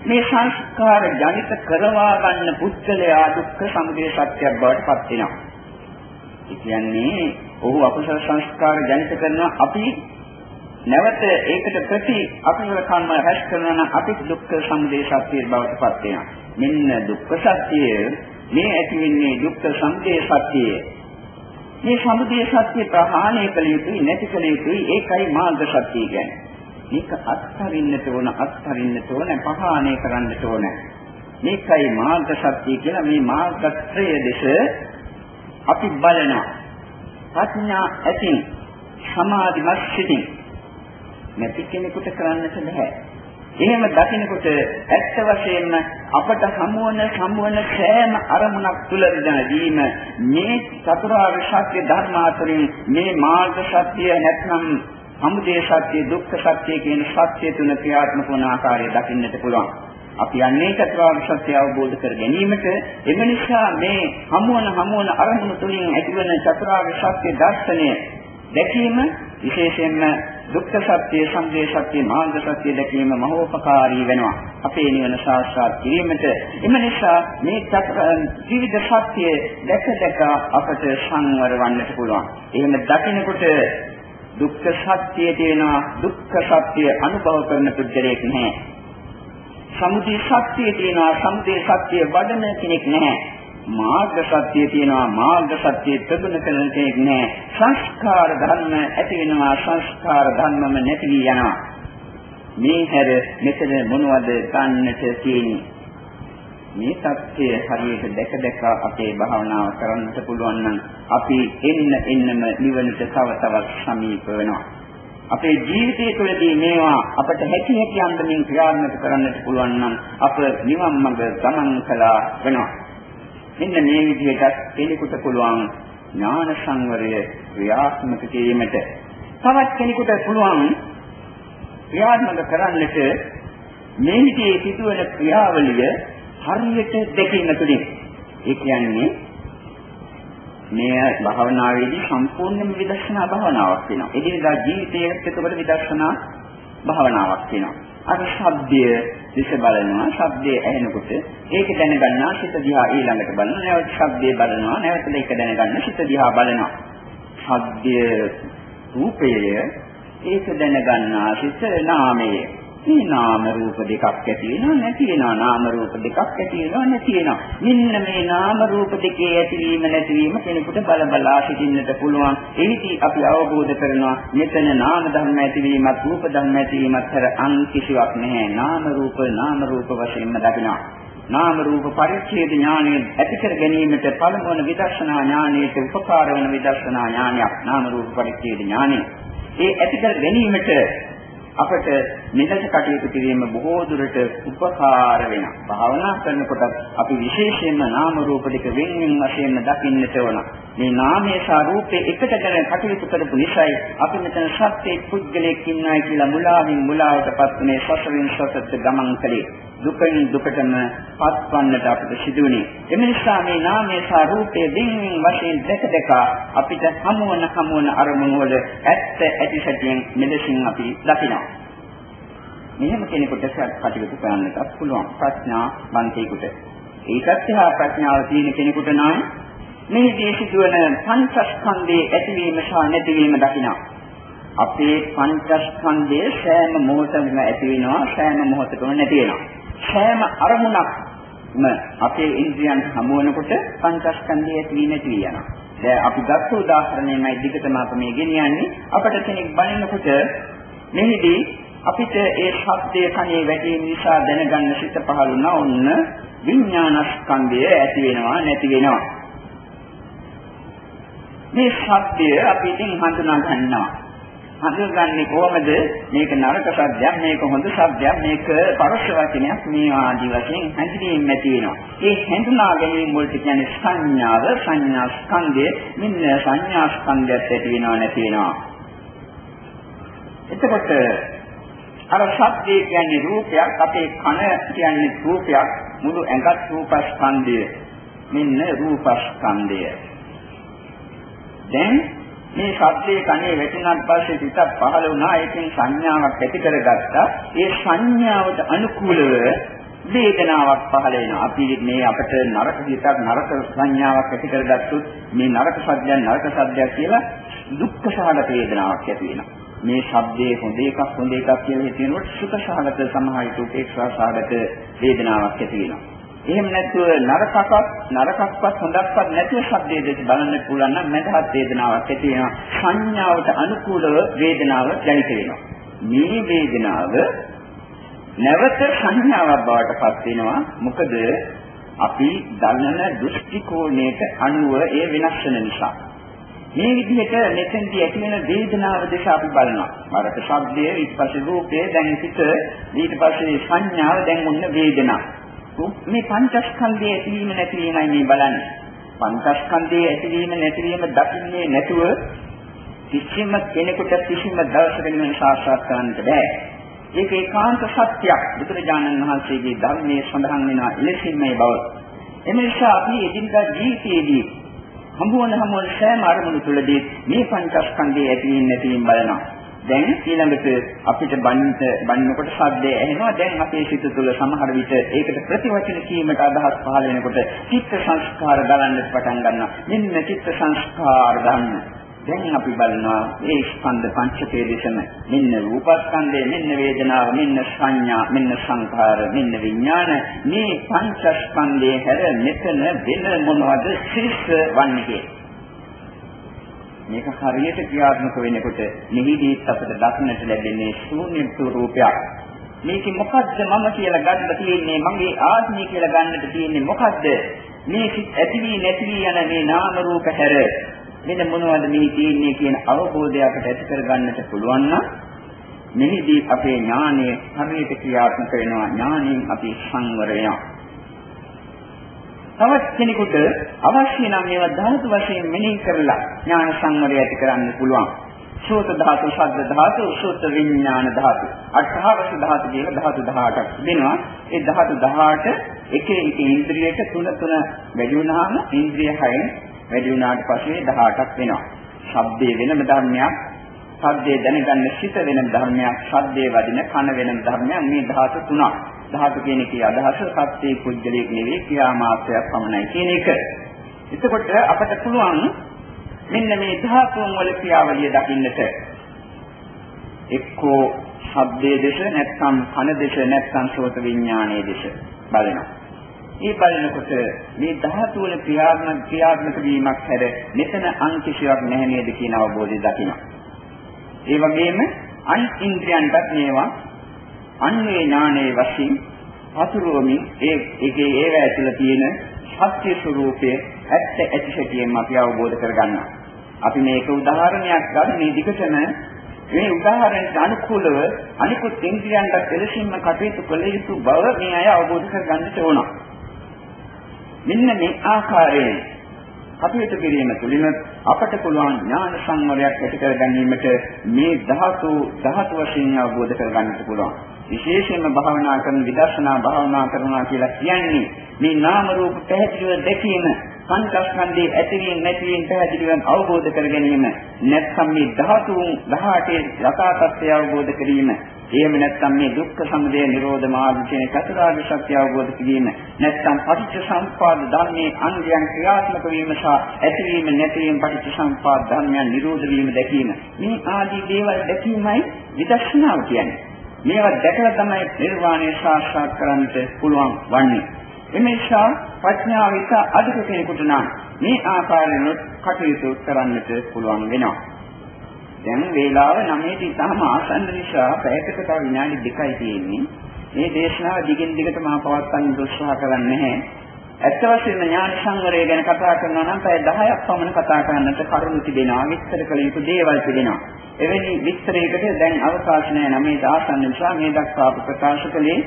මේ සංස්කාර ජනිත කරවා ගන්න පුද්ගලයා දුක්ඛ සමුදය සත්‍යයක් බවට පත් වෙනවා. ඒ කියන්නේ ඔහු අකුසල සංස්කාර ජනිත කරනවා අපි නැවත ඒකට ප්‍රති අකුසල කර්ම රැස් කරනවා නම් අපි දුක්ඛ සමුදය සත්‍යය බවට පත් වෙනවා. මෙන්න දුක්ඛ සත්‍යය මේ ඇති වෙන්නේ දුක්ඛ සමුදය සත්‍යය. මේ සමුදය සත්‍ය ප්‍රහාණය කළ යුතුයි නැති කළ යුතුයි ඒකයි මාර්ග සත්‍ය කියන්නේ. මේක අත්හරින්නට ඕන අත්හරින්නට ඕන පහාණය කරන්නට ඕන. මේකයි මාර්ග සත්‍ය කියලා මේ මාර්ගත්‍රය දෙස අපි බලනවා. ප්‍රඥා ඇතින් සමාධිමත් සිටින් නැති කෙනෙකුට කරන්නට බෑ. එහෙම දකිනකොට ඇත්ත වශයෙන්ම අපට හමුවන සමුවන සෑම අරමුණක් තුල දීම මේ චතුරාර්ය සත්‍ය ධර්ම අතරින් මේ මාර්ග සත්‍ය නැත්නම් සමුදය සත්‍ය දුක්ඛ සත්‍ය කියන සත්‍ය තුන ක්‍රියාත්මක වන ආකාරය දකින්නට පුළුවන්. අපි යන්නේ චතුරාර්ය සත්‍ය අවබෝධ කර ගැනීමට එම නිසා මේ හමුවන හමුවන අරමුණු තුලින් ඇතිවන චතුරාර්ය සත්‍ය දර්ශනය දැකීම විශේෂයෙන්ම දුක්ඛ සත්‍ය, සමුදය සත්‍ය, මාර්ග සත්‍ය දැකීම මහෝපකාරී වෙනවා. අපේ නිවන සාක්ෂාත් කිරීමට. එම නිසා මේ විවිධ සත්‍ය දැක දැක අපට සංවර වන්නට පුළුවන්. එහෙම දකිනකොට දුක්ඛ සත්‍යය තියෙනවා දුක්ඛ සත්‍ය අනුභව කරන පුද්ගලයෙක් නැහැ. සමුදය සත්‍යය තියෙනවා සමුදය සත්‍ය වඩන කෙනෙක් නැහැ. මාර්ග සත්‍ය තියෙනවා. මාර්ග සත්‍ය ප්‍රගුණ කරන කෙනෙක් නෑ. සංස්කාර ධර්ම ඇති වෙනවා. සංස්කාර ධර්මම නැති වී යනවා. මේ හැර මෙතන මොනවද ගන්නට තියෙන්නේ? මේ தත්ත්වය හරියට දැක දැක අපේ භාවනාව කරන්නට පුළුවන් නම් අපි එන්න එන්නම නිවනට තව තවත් සමීප වෙනවා. අපේ ජීවිතය තුළදී මේවා අපට හැකි හැකි අන්දමින් ක්‍රියාත්මක කරන්නට පුළුවන් නම් අප නිවන් මඟ ගමන් කළා වෙනවා. මෙන්න මේ විදිහට කෙනෙකුට පුළුවන් ඥාන සංවරය ක්‍රියාත්මක කිරීමට. තවත් කෙනෙකුට පුළුවන් ක්‍රියාත්මක කරන්නට මේ විදිහේ සිදුවන ක්‍රියාවලිය හරියට දැකීම තුළින් ඒ කියන්නේ මේ භාවනාවේදී සම්පූර්ණයෙන්ම විදර්ශනා භාවනාවක් වෙනවා. එදිනදා ජීවිතයේත් එතකොට විදර්ශනා භාවනාවක් වෙනවා. අර ශබ්දය දිශ බලනවා, ශබ්දය ඇහෙනකොට ඒක දැනගන්නා සිත දිහා ඊළඟට බලනවා, නැවත ශබ්දය බලනවා, නැවත ඒක දැනගන්න සිත දිහා බලනවා. ශබ්දය රූපය ඒක දැනගන්නා සිත නාමය මේ නාම රූප දෙකක් ඇති වෙනවා නැති වෙනවා නාම රූප දෙකක් ඇති වෙනවා නැති වෙනවා. මෙන්න මේ නාම රූප දෙකේ ඇතිවීම නැතිවීම කෙනෙකුට බල බලා සිටින්නට පුළුවන්. එහිදී අපි අවබෝධ කරනවා මෙතන නාම ධර්ම ඇතිවීමත් රූප ධර්ම ඇතිවීමත් හර අන් කිසිවක් නැහැ. නාම රූප නාම රූප වශයෙන්ම දකිනවා. නාම රූප පරිච්ඡේද ඥානය ඇති කර ගැනීමට පළමුවන විදර්ශනා ඥානයට උපකාර වන විදර්ශනා ඥානයක් නාම රූප පරිච්ඡේද ඥානය. ඒ ඇති කර ගැනීමට අපට මෙලෙස කටයුතු කිරීම බොහෝ දුරට උපකාර වෙනවා. භාවනා කරනකොට අපි විශේෂයෙන්ම නාම රූප දෙක වෙන වෙන වශයෙන් දකින්නට ඕන. මේ නාමයේ සහ රූපේ එකට කරගෙන කටයුතු කරපු නිසායි අපි මෙතන සත්‍යයේ පුද්ගලයෙක් ඉන්නයි කියලා මුලාවෙන් මුලාවටපත් මේ සසරින් සසත් ගමන් කළේ. දුකෙන් දුකටම පත්වන්නට අපිට සිදුුනේ. එම නිසා මේ නාමයේ සහ රූපයේ වෙන වෙන වශයෙන් දැක දැක අපිට හමුවන හමුවන අරමුණු වල ඇත්ත ඇති සැටියෙන් මෙලෙසින් අපි දකිනවා. මෙහෙම කෙනෙකුට කටයුතු කරන්නට පුළුවන් ප්‍රඥා වන්තයෙකුට. ඒකත් එහා ප්‍රඥාව තියෙන කෙනෙකුට නම් මේ දේශිතවන පංචස්කන්ධයේ ඇතිවීම සහ නැතිවීම දකිනවා. අපේ පංචස්කන්ධයේ සෑම මොහොතකම ඇති වෙනවා සෑම මොහොතකම නැති වෙනවා. සෑම අරමුණක්ම අපේ ඉන්ද්‍රියන් හමු වෙනකොට පංචස්කන්ධය ඇති වී නැති යනවා. දැන් අපි ගත්ත උදාහරණයමයි දිගටම අප මේ ගෙනියන්නේ. අපිට කෙනෙක් බලනකොට මෙහිදී අපිට ඒ ශබ්දයේ කණේ වැටීම නිසා දැනගන්න සිත පහළ වුණා ඔන්න විඥානස්කන්ධය ඇති වෙනවා නැති වෙනවා. මේ ශබ්දය අපි ඉතින් හඳුනා ගන්නවා. හඳුනගන්නේ කොහොමද? මේක නරක ශබ්දයක් මේක හොඳ ශබ්දයක් මේක පරස්ස වචනයක් මේ ආදී වශයෙන් හැඳිනීම ඇති වෙනවා. ඒ හඳුනා ගැනීම වලට කියන්නේ සංඥාව සංඥා ස්කන්ධය. මෙන්න සංඥා ස්කන්ධයත් ඇති වෙනවා නැති වෙනවා. එතකොට අර ශබ්දේ කියන්නේ රූපයක් අපේ කන කියන්නේ රූපයක් මුළු ඇඟත් රූපස්කන්ධය. මෙන්න රූපස්කන්ධය. දැන් මේ ශබ්දේ කනේ වැටුණාට පස්සේ පිටක් පහළ වුණා. ඒකෙන් සංඥාවක් ඇති කරගත්තා. ඒ සංඥාවට අනුකූලව වේදනාවක් පහළ වෙනවා. අපි මේ අපිට නරක හිතක් නරක සංඥාවක් ඇති කරගත්තොත් මේ නරක සත්‍යයන් නරක සත්‍යයක් කියලා දුක්ඛ සහගත වේදනාවක් ඇති වෙනවා. මේ ශබ්දයේ හොඳ එකක් හොඳ එකක් කියලා හිතනකොට සුඛ සහගත සමාහිත උපේක්ෂා සහගත වේදනාවක් ඇති වෙනවා. එහෙම නැත්නම් නරකක්වත් නරකක්වත් හොඳක්වත් නැතුව ශබ්දයේ දෙස බලන්න පුළුවන් නම් මඳහත් වේදනාවක් ඇති වෙනවා. සංඥාවට අනුකූලව වේදනාව දැනිට වෙනවා. මේ වේදනාව නැවත සංඥාවක් බවට පත් වෙනවා. මොකද අපි දන්නන දෘෂ්ටි කෝණයට අනුව ඒ වෙනස් වෙන නිසා. මේ විදිහට මෙතෙන්දී ඇති වෙන වේදනාව දෙස අපි බලනවා. මරක ශබ්දය, ඊට පස්සේ රූපය, දැන් සිත, ඊට පස්සේ සංඥාව, දැන් ඔන්න වේදනාව. මේ පංචස්කන්ධයේ ඇතිවීම නැතිවීමයි මේ බලන්නේ. පංචස්කන්ධයේ ඇතිවීම නැතිවීම දකින්නේ නැතුව කිසිම කෙනෙකුට කිසිම දවසක නිවන සාක්ෂාත් කරන්නට බෑ. ඒක ඒකාන්ත සත්‍යයක්. බුදුරජාණන් වහන්සේගේ ධර්මයේ සඳහන් වෙනවා එලෙසින්මයි බව. එනිසා අපි එදිනදා ජීවිතයේදී හම්බුවන හම්බුවන සෑම අරමුණු තුළදී මේ පංචස්කන්ධයේ ඇතිවීම නැතිවීම බලනවා. දැන් ඊළඟට අපිට බණ්ඩ බණ්ඩකොට ශබ්දය ඇහෙනවා. දැන් අපේ සිත තුළ සමහර විට ඒකට ප්‍රතිවචන කීමට අදහස් පහළ වෙනකොට චිත්ත සංස්කාර ගලන්නට පටන් ගන්නවා. මෙන්න චිත්ත සංස්කාර ගන්න. දැන් අපි බලනවා මේ ස්කන්ධ පංචකයේ දෙසම මෙන්න රූපස්කන්ධය මෙන්න වේදනාව මෙන්න සංඥා මෙන්න සංඛාර මෙන්න විඥාන මේ පංචස්කන්ධයේ හැර මෙතන වෙන මොනවද ශිෂ්ස වන්නේ මේක හරියට ක්‍රියාත්මක වෙනකොට නිහිදීත් අපිට දක්නට ලැබෙන්නේ ශූන්‍ය ස්වરૂපයක් මේකේ මොකද්ද මම කියලා ගන්න තියෙන්නේ මගේ ආත්මය කියලා ගන්නට තියෙන්නේ මොකද්ද? මේ ඇති වී නැති වී යන මේ නාම රූප හැර. මෙන්න මොනවද මේ තියෙන්නේ කියන අවබෝධය අපට ඇති කරගන්නට පුළුවන් නම් මෙහිදී අපේ ඥානය හරියට ක්‍රියාත්මක වෙනවා ඥානයෙන් අපි සංවර වෙනවා. තවත් කෙනෙකුට අවශ්‍ය නම් මේවා ධාතු වශයෙන් මෙනෙහි කරලා ඥාන සංවරය ඇති කරන්න පුළුවන් සෝත ධාතු, ශබ්ද ධාතු, සෝත විඥාන ධාතු. අට්ඨාරස ධාතු කියලා ධාතු 18ක් දෙනවා. ඒ ධාතු 18 එක එක ඉන්ද්‍රියක තුන තුන වැඩි වුණාම ඉන්ද්‍රිය 6න් වැඩි වුණාට පස්සේ 18ක් වෙනවා. ශබ්දයේ වෙනම ධර්මයක්, ශබ්දයේ දැනගන්න සිත වෙනම ධර්මයක්, ශබ්දයේ වදින කන වෙනම ධර්මයක්. මේ ධාතු තුනක්. ධාතු කියන එකේ අදහස සත්‍යයේ කුජලයක් නෙවෙයි ක්‍රියාමාත්‍රයක් පමණයි කියන එක. එතකොට අපට පුළුවන් මෙන්න මේ ධාතුන් වල ක්‍රියාවලිය දකින්නට එක්කෝ ශබ්දයේ දේශ නැත්නම් කන දේශ නැත්නම් සෝත විඥානයේ දේශ බලනවා. මේ බලනකොට මේ ධාතු වල ක්‍රියාත්මක ක්‍රියාත්මක වීමක් හැර මෙතන අන් කිසිවක් නැහැ නේද කියන අවබෝධය දකිනවා. ඒ වගේම අන් ඉන්ද්‍රියන්ටත් මේවා අන්නේ ඥානයේ වශයෙන් පතුරවමින් ඒ ඒකේ ඒව ඇතුළත තියෙන සත්‍ය ස්වરૂපයේ ඇත්ත ඇති හැටියෙන් අපි අවබෝධ කරගන්නවා. අපි මේක උදාහරණයක් ගන්න මේ දිගටම මේ උදාහරණයට අනුකූලව අනිකුත් ඉන්ද්‍රියන්ට එලෙසින්ම කටයුතු කළ යුතු බව මේ අය අවබෝධ කරගන්නට ඕන. මෙන්න මේ ආකාරයෙන් කටයුතු කිරීම තුළින් අපට පුළුවන් ඥාන සංවරයක් ඇති කර ගැනීමට මේ ධාතු ධාතු වශයෙන් අවබෝධ කරගන්නට පුළුවන්. විශේෂයෙන්ම භාවනා කරන විදර්ශනා භාවනා කරනවා කියලා කියන්නේ මේ නාම රූප පැහැදිලිව දැකීම පංචස්කන්ධයේ ඇතිවීම නැතිවීම පැහැදිලිව අවබෝධ කර ගැනීම නැත්නම් මේ ධාතුන් 18 යථා තත්ත්වය අවබෝධ කිරීම එහෙම නැත්නම් මේ දුක්ඛ සමුදය නිරෝධ මාර්ග කියන චතුරාර්ය සත්‍ය අවබෝධ කිරීම නැත්නම් පටිච්ච සම්පාද ධර්මයේ අංගයන් ක්‍රියාත්මක වීම සහ ඇතිවීම නැතිවීම පටිච්ච සම්පාද ධර්මයන් නිරෝධ වීම දැකීම. මේ ආදී දේවල් දැකීමයි විදර්ශනාව කියන්නේ. මේවා දැකලා තමයි නිර්වාණය සාක්ෂාත් කරගන්නට පුළුවන් වන්නේ. එනිසා ප්‍රඥාව විස අධික කෙනෙකුට නම් මේ ආකාරයෙන් කටයුතු කරන්නට පුළුවන් වෙනවා. දැන් වේලාව 9ට ඉතාම ආසන්න නිසා පැයකට තව විනාඩි 2යි තියෙන්නේ. මේ දේශනාව දිගින් දිගට මම පවත්වන්න උත්සාහ කරන්නේ නැහැ. ඇත්ත වශයෙන්ම ඥාන සංවරය ගැන කතා කරනවා නම් පැය 10ක් පමණ කතා කරන්නට කරුණු තිබෙනවා. විස්තර කළ යුතු දේවල් තිබෙනවා. එවැනි විස්තරයකට දැන් අවකාශ නැහැ. 9ට ආසන්න නිසා මේ දක්වා ප්‍රකාශ කළේ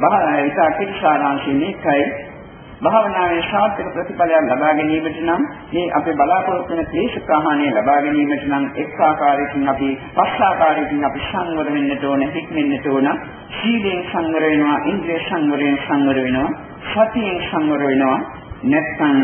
භාවනාවේ ඉතාලි සාරාංශයේ මේකයි භාවනාවේ සාර්ථක ප්‍රතිඵලයක් ලබා ගැනීමට නම් මේ අපේ බලාපොරොත්තු වෙන ක්ලේශ ප්‍රහාණය ලබා ගැනීමට නම් එක් ආකාරයකින් අපි පස් ආකාරයකින් අපි සංවර වෙන්නට ඕන හික්මෙන්නට ඕන. සීලයෙන් සංවර වෙනවා ඉන්ද්‍රිය සංවරයෙන් සංවර වෙනවා සතියෙන් සංවර වෙනවා නැත්නම්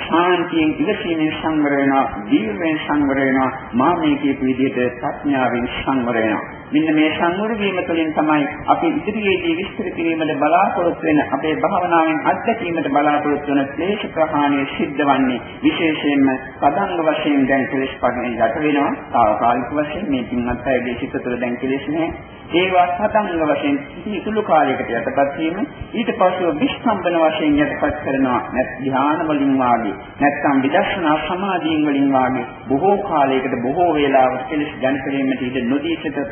ශාන්තියෙන් ඉවසීමෙන් සංවර වෙනවා දීර්ඝයෙන් සංවර වෙනවා මා මේ කියපු විදිහට ප්‍රඥාවෙන් සංවර වෙනවා. මෙන්න මේ සංවර වීම තුළින් තමයි අපි ඉදිරියේදී විස්තර කිරීමට බලාපොරොත්තු වෙන අපේ භාවනාවෙන් අත්දැකීමට බලාපොරොත්තු වන ක්ලේශ ප්‍රහාණය සිද්ධ වන්නේ විශේෂයෙන්ම පදංග වශයෙන් දැන් ක්ලේශ පදයෙන් යට වෙනවා. తాවකාලික වශයෙන් මේ පින්වත් අයගේ සිත තුළ දැන් ක්ලේශ නැහැ. ඒවා පදංග වශයෙන් සුළු කාලයකට යටපත් වීම ඊට පස්ව විස්තම්බන වශයෙන් යටපත් කරනවා. නැත් ධ්‍යාන වලින් වාගේ නැත්නම් විදර්ශනා සමාධියෙන් වලින් වාගේ බොහෝ කාලයකට බොහෝ වේලාවකට කෙලෙස් ජනිත වීමට ඉඩ නොදී සිට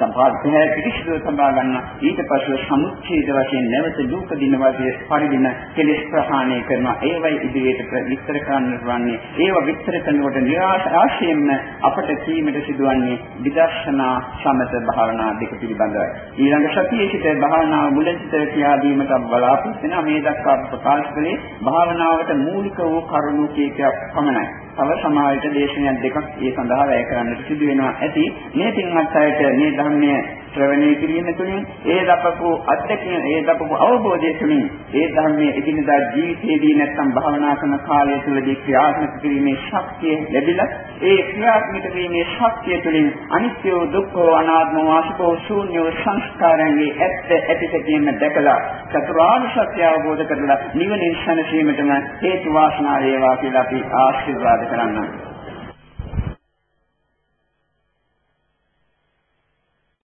සම්පාදනය පිටිසිදු සම්බා ගන්න. ඊට පස්ව සමුච්ඡේද වශයෙන් නැවත දුක දින වාසිය පරිදින කෙලෙස් ප්‍රහාණය කරන ඒවයි ඉදිරියට විස්තර කරන්න වන්නේ ඒව විස්තර කරනකොට නිරාශයෙන්ම අපට කීමට සිදුවන්නේ විදර්ශනා සමත භාවනා දෙක පිළිබඳවයි. ඊළඟ සතියේ සිට භාවනාව මුලින්ම කියා දීමට බලාපොරොත්තු වෙන මේ දක්වා ප්‍රකාශ කළේ භාවනාවට මූලික වූ කරුණු කීපයක් පමණයි. තව සමාජයට දේශනයක් දෙකක් ඒ සඳහා වැය කරන්නට සිදු වෙනවා. ඇති මේ පින්වත් අයට මේ ධර්මයේ ශ්‍රවණය කිරීම තුළින් ඒ දපපු අත්දැකීම ඒ දපපු අවබෝධය තුළින් ඒ ධර්මයේ එදිනදා ජීවිතයේදී නැත්නම් භාවනා කරන කාලය තුළදී ක්‍රියාත්මක කිරීමේ ශක්තිය ලැබිලා ඒ ක්‍රියාත්මක කිරීමේ ශක්තිය තුළින් අනිත්‍ය දුක්ඛ අනාත්ම වාසකෝ ශූන්‍ය සංස්කාරයන්ගේ ඇත්ත ඇතිසැකීම දැකලා චතුරාර්ය සත්‍ය අවබෝධ කරලා නිවනින් සැනසීමටම හේතු වාසනා වේවා කියලා අපි ආශිර්වාද කරන්නම්.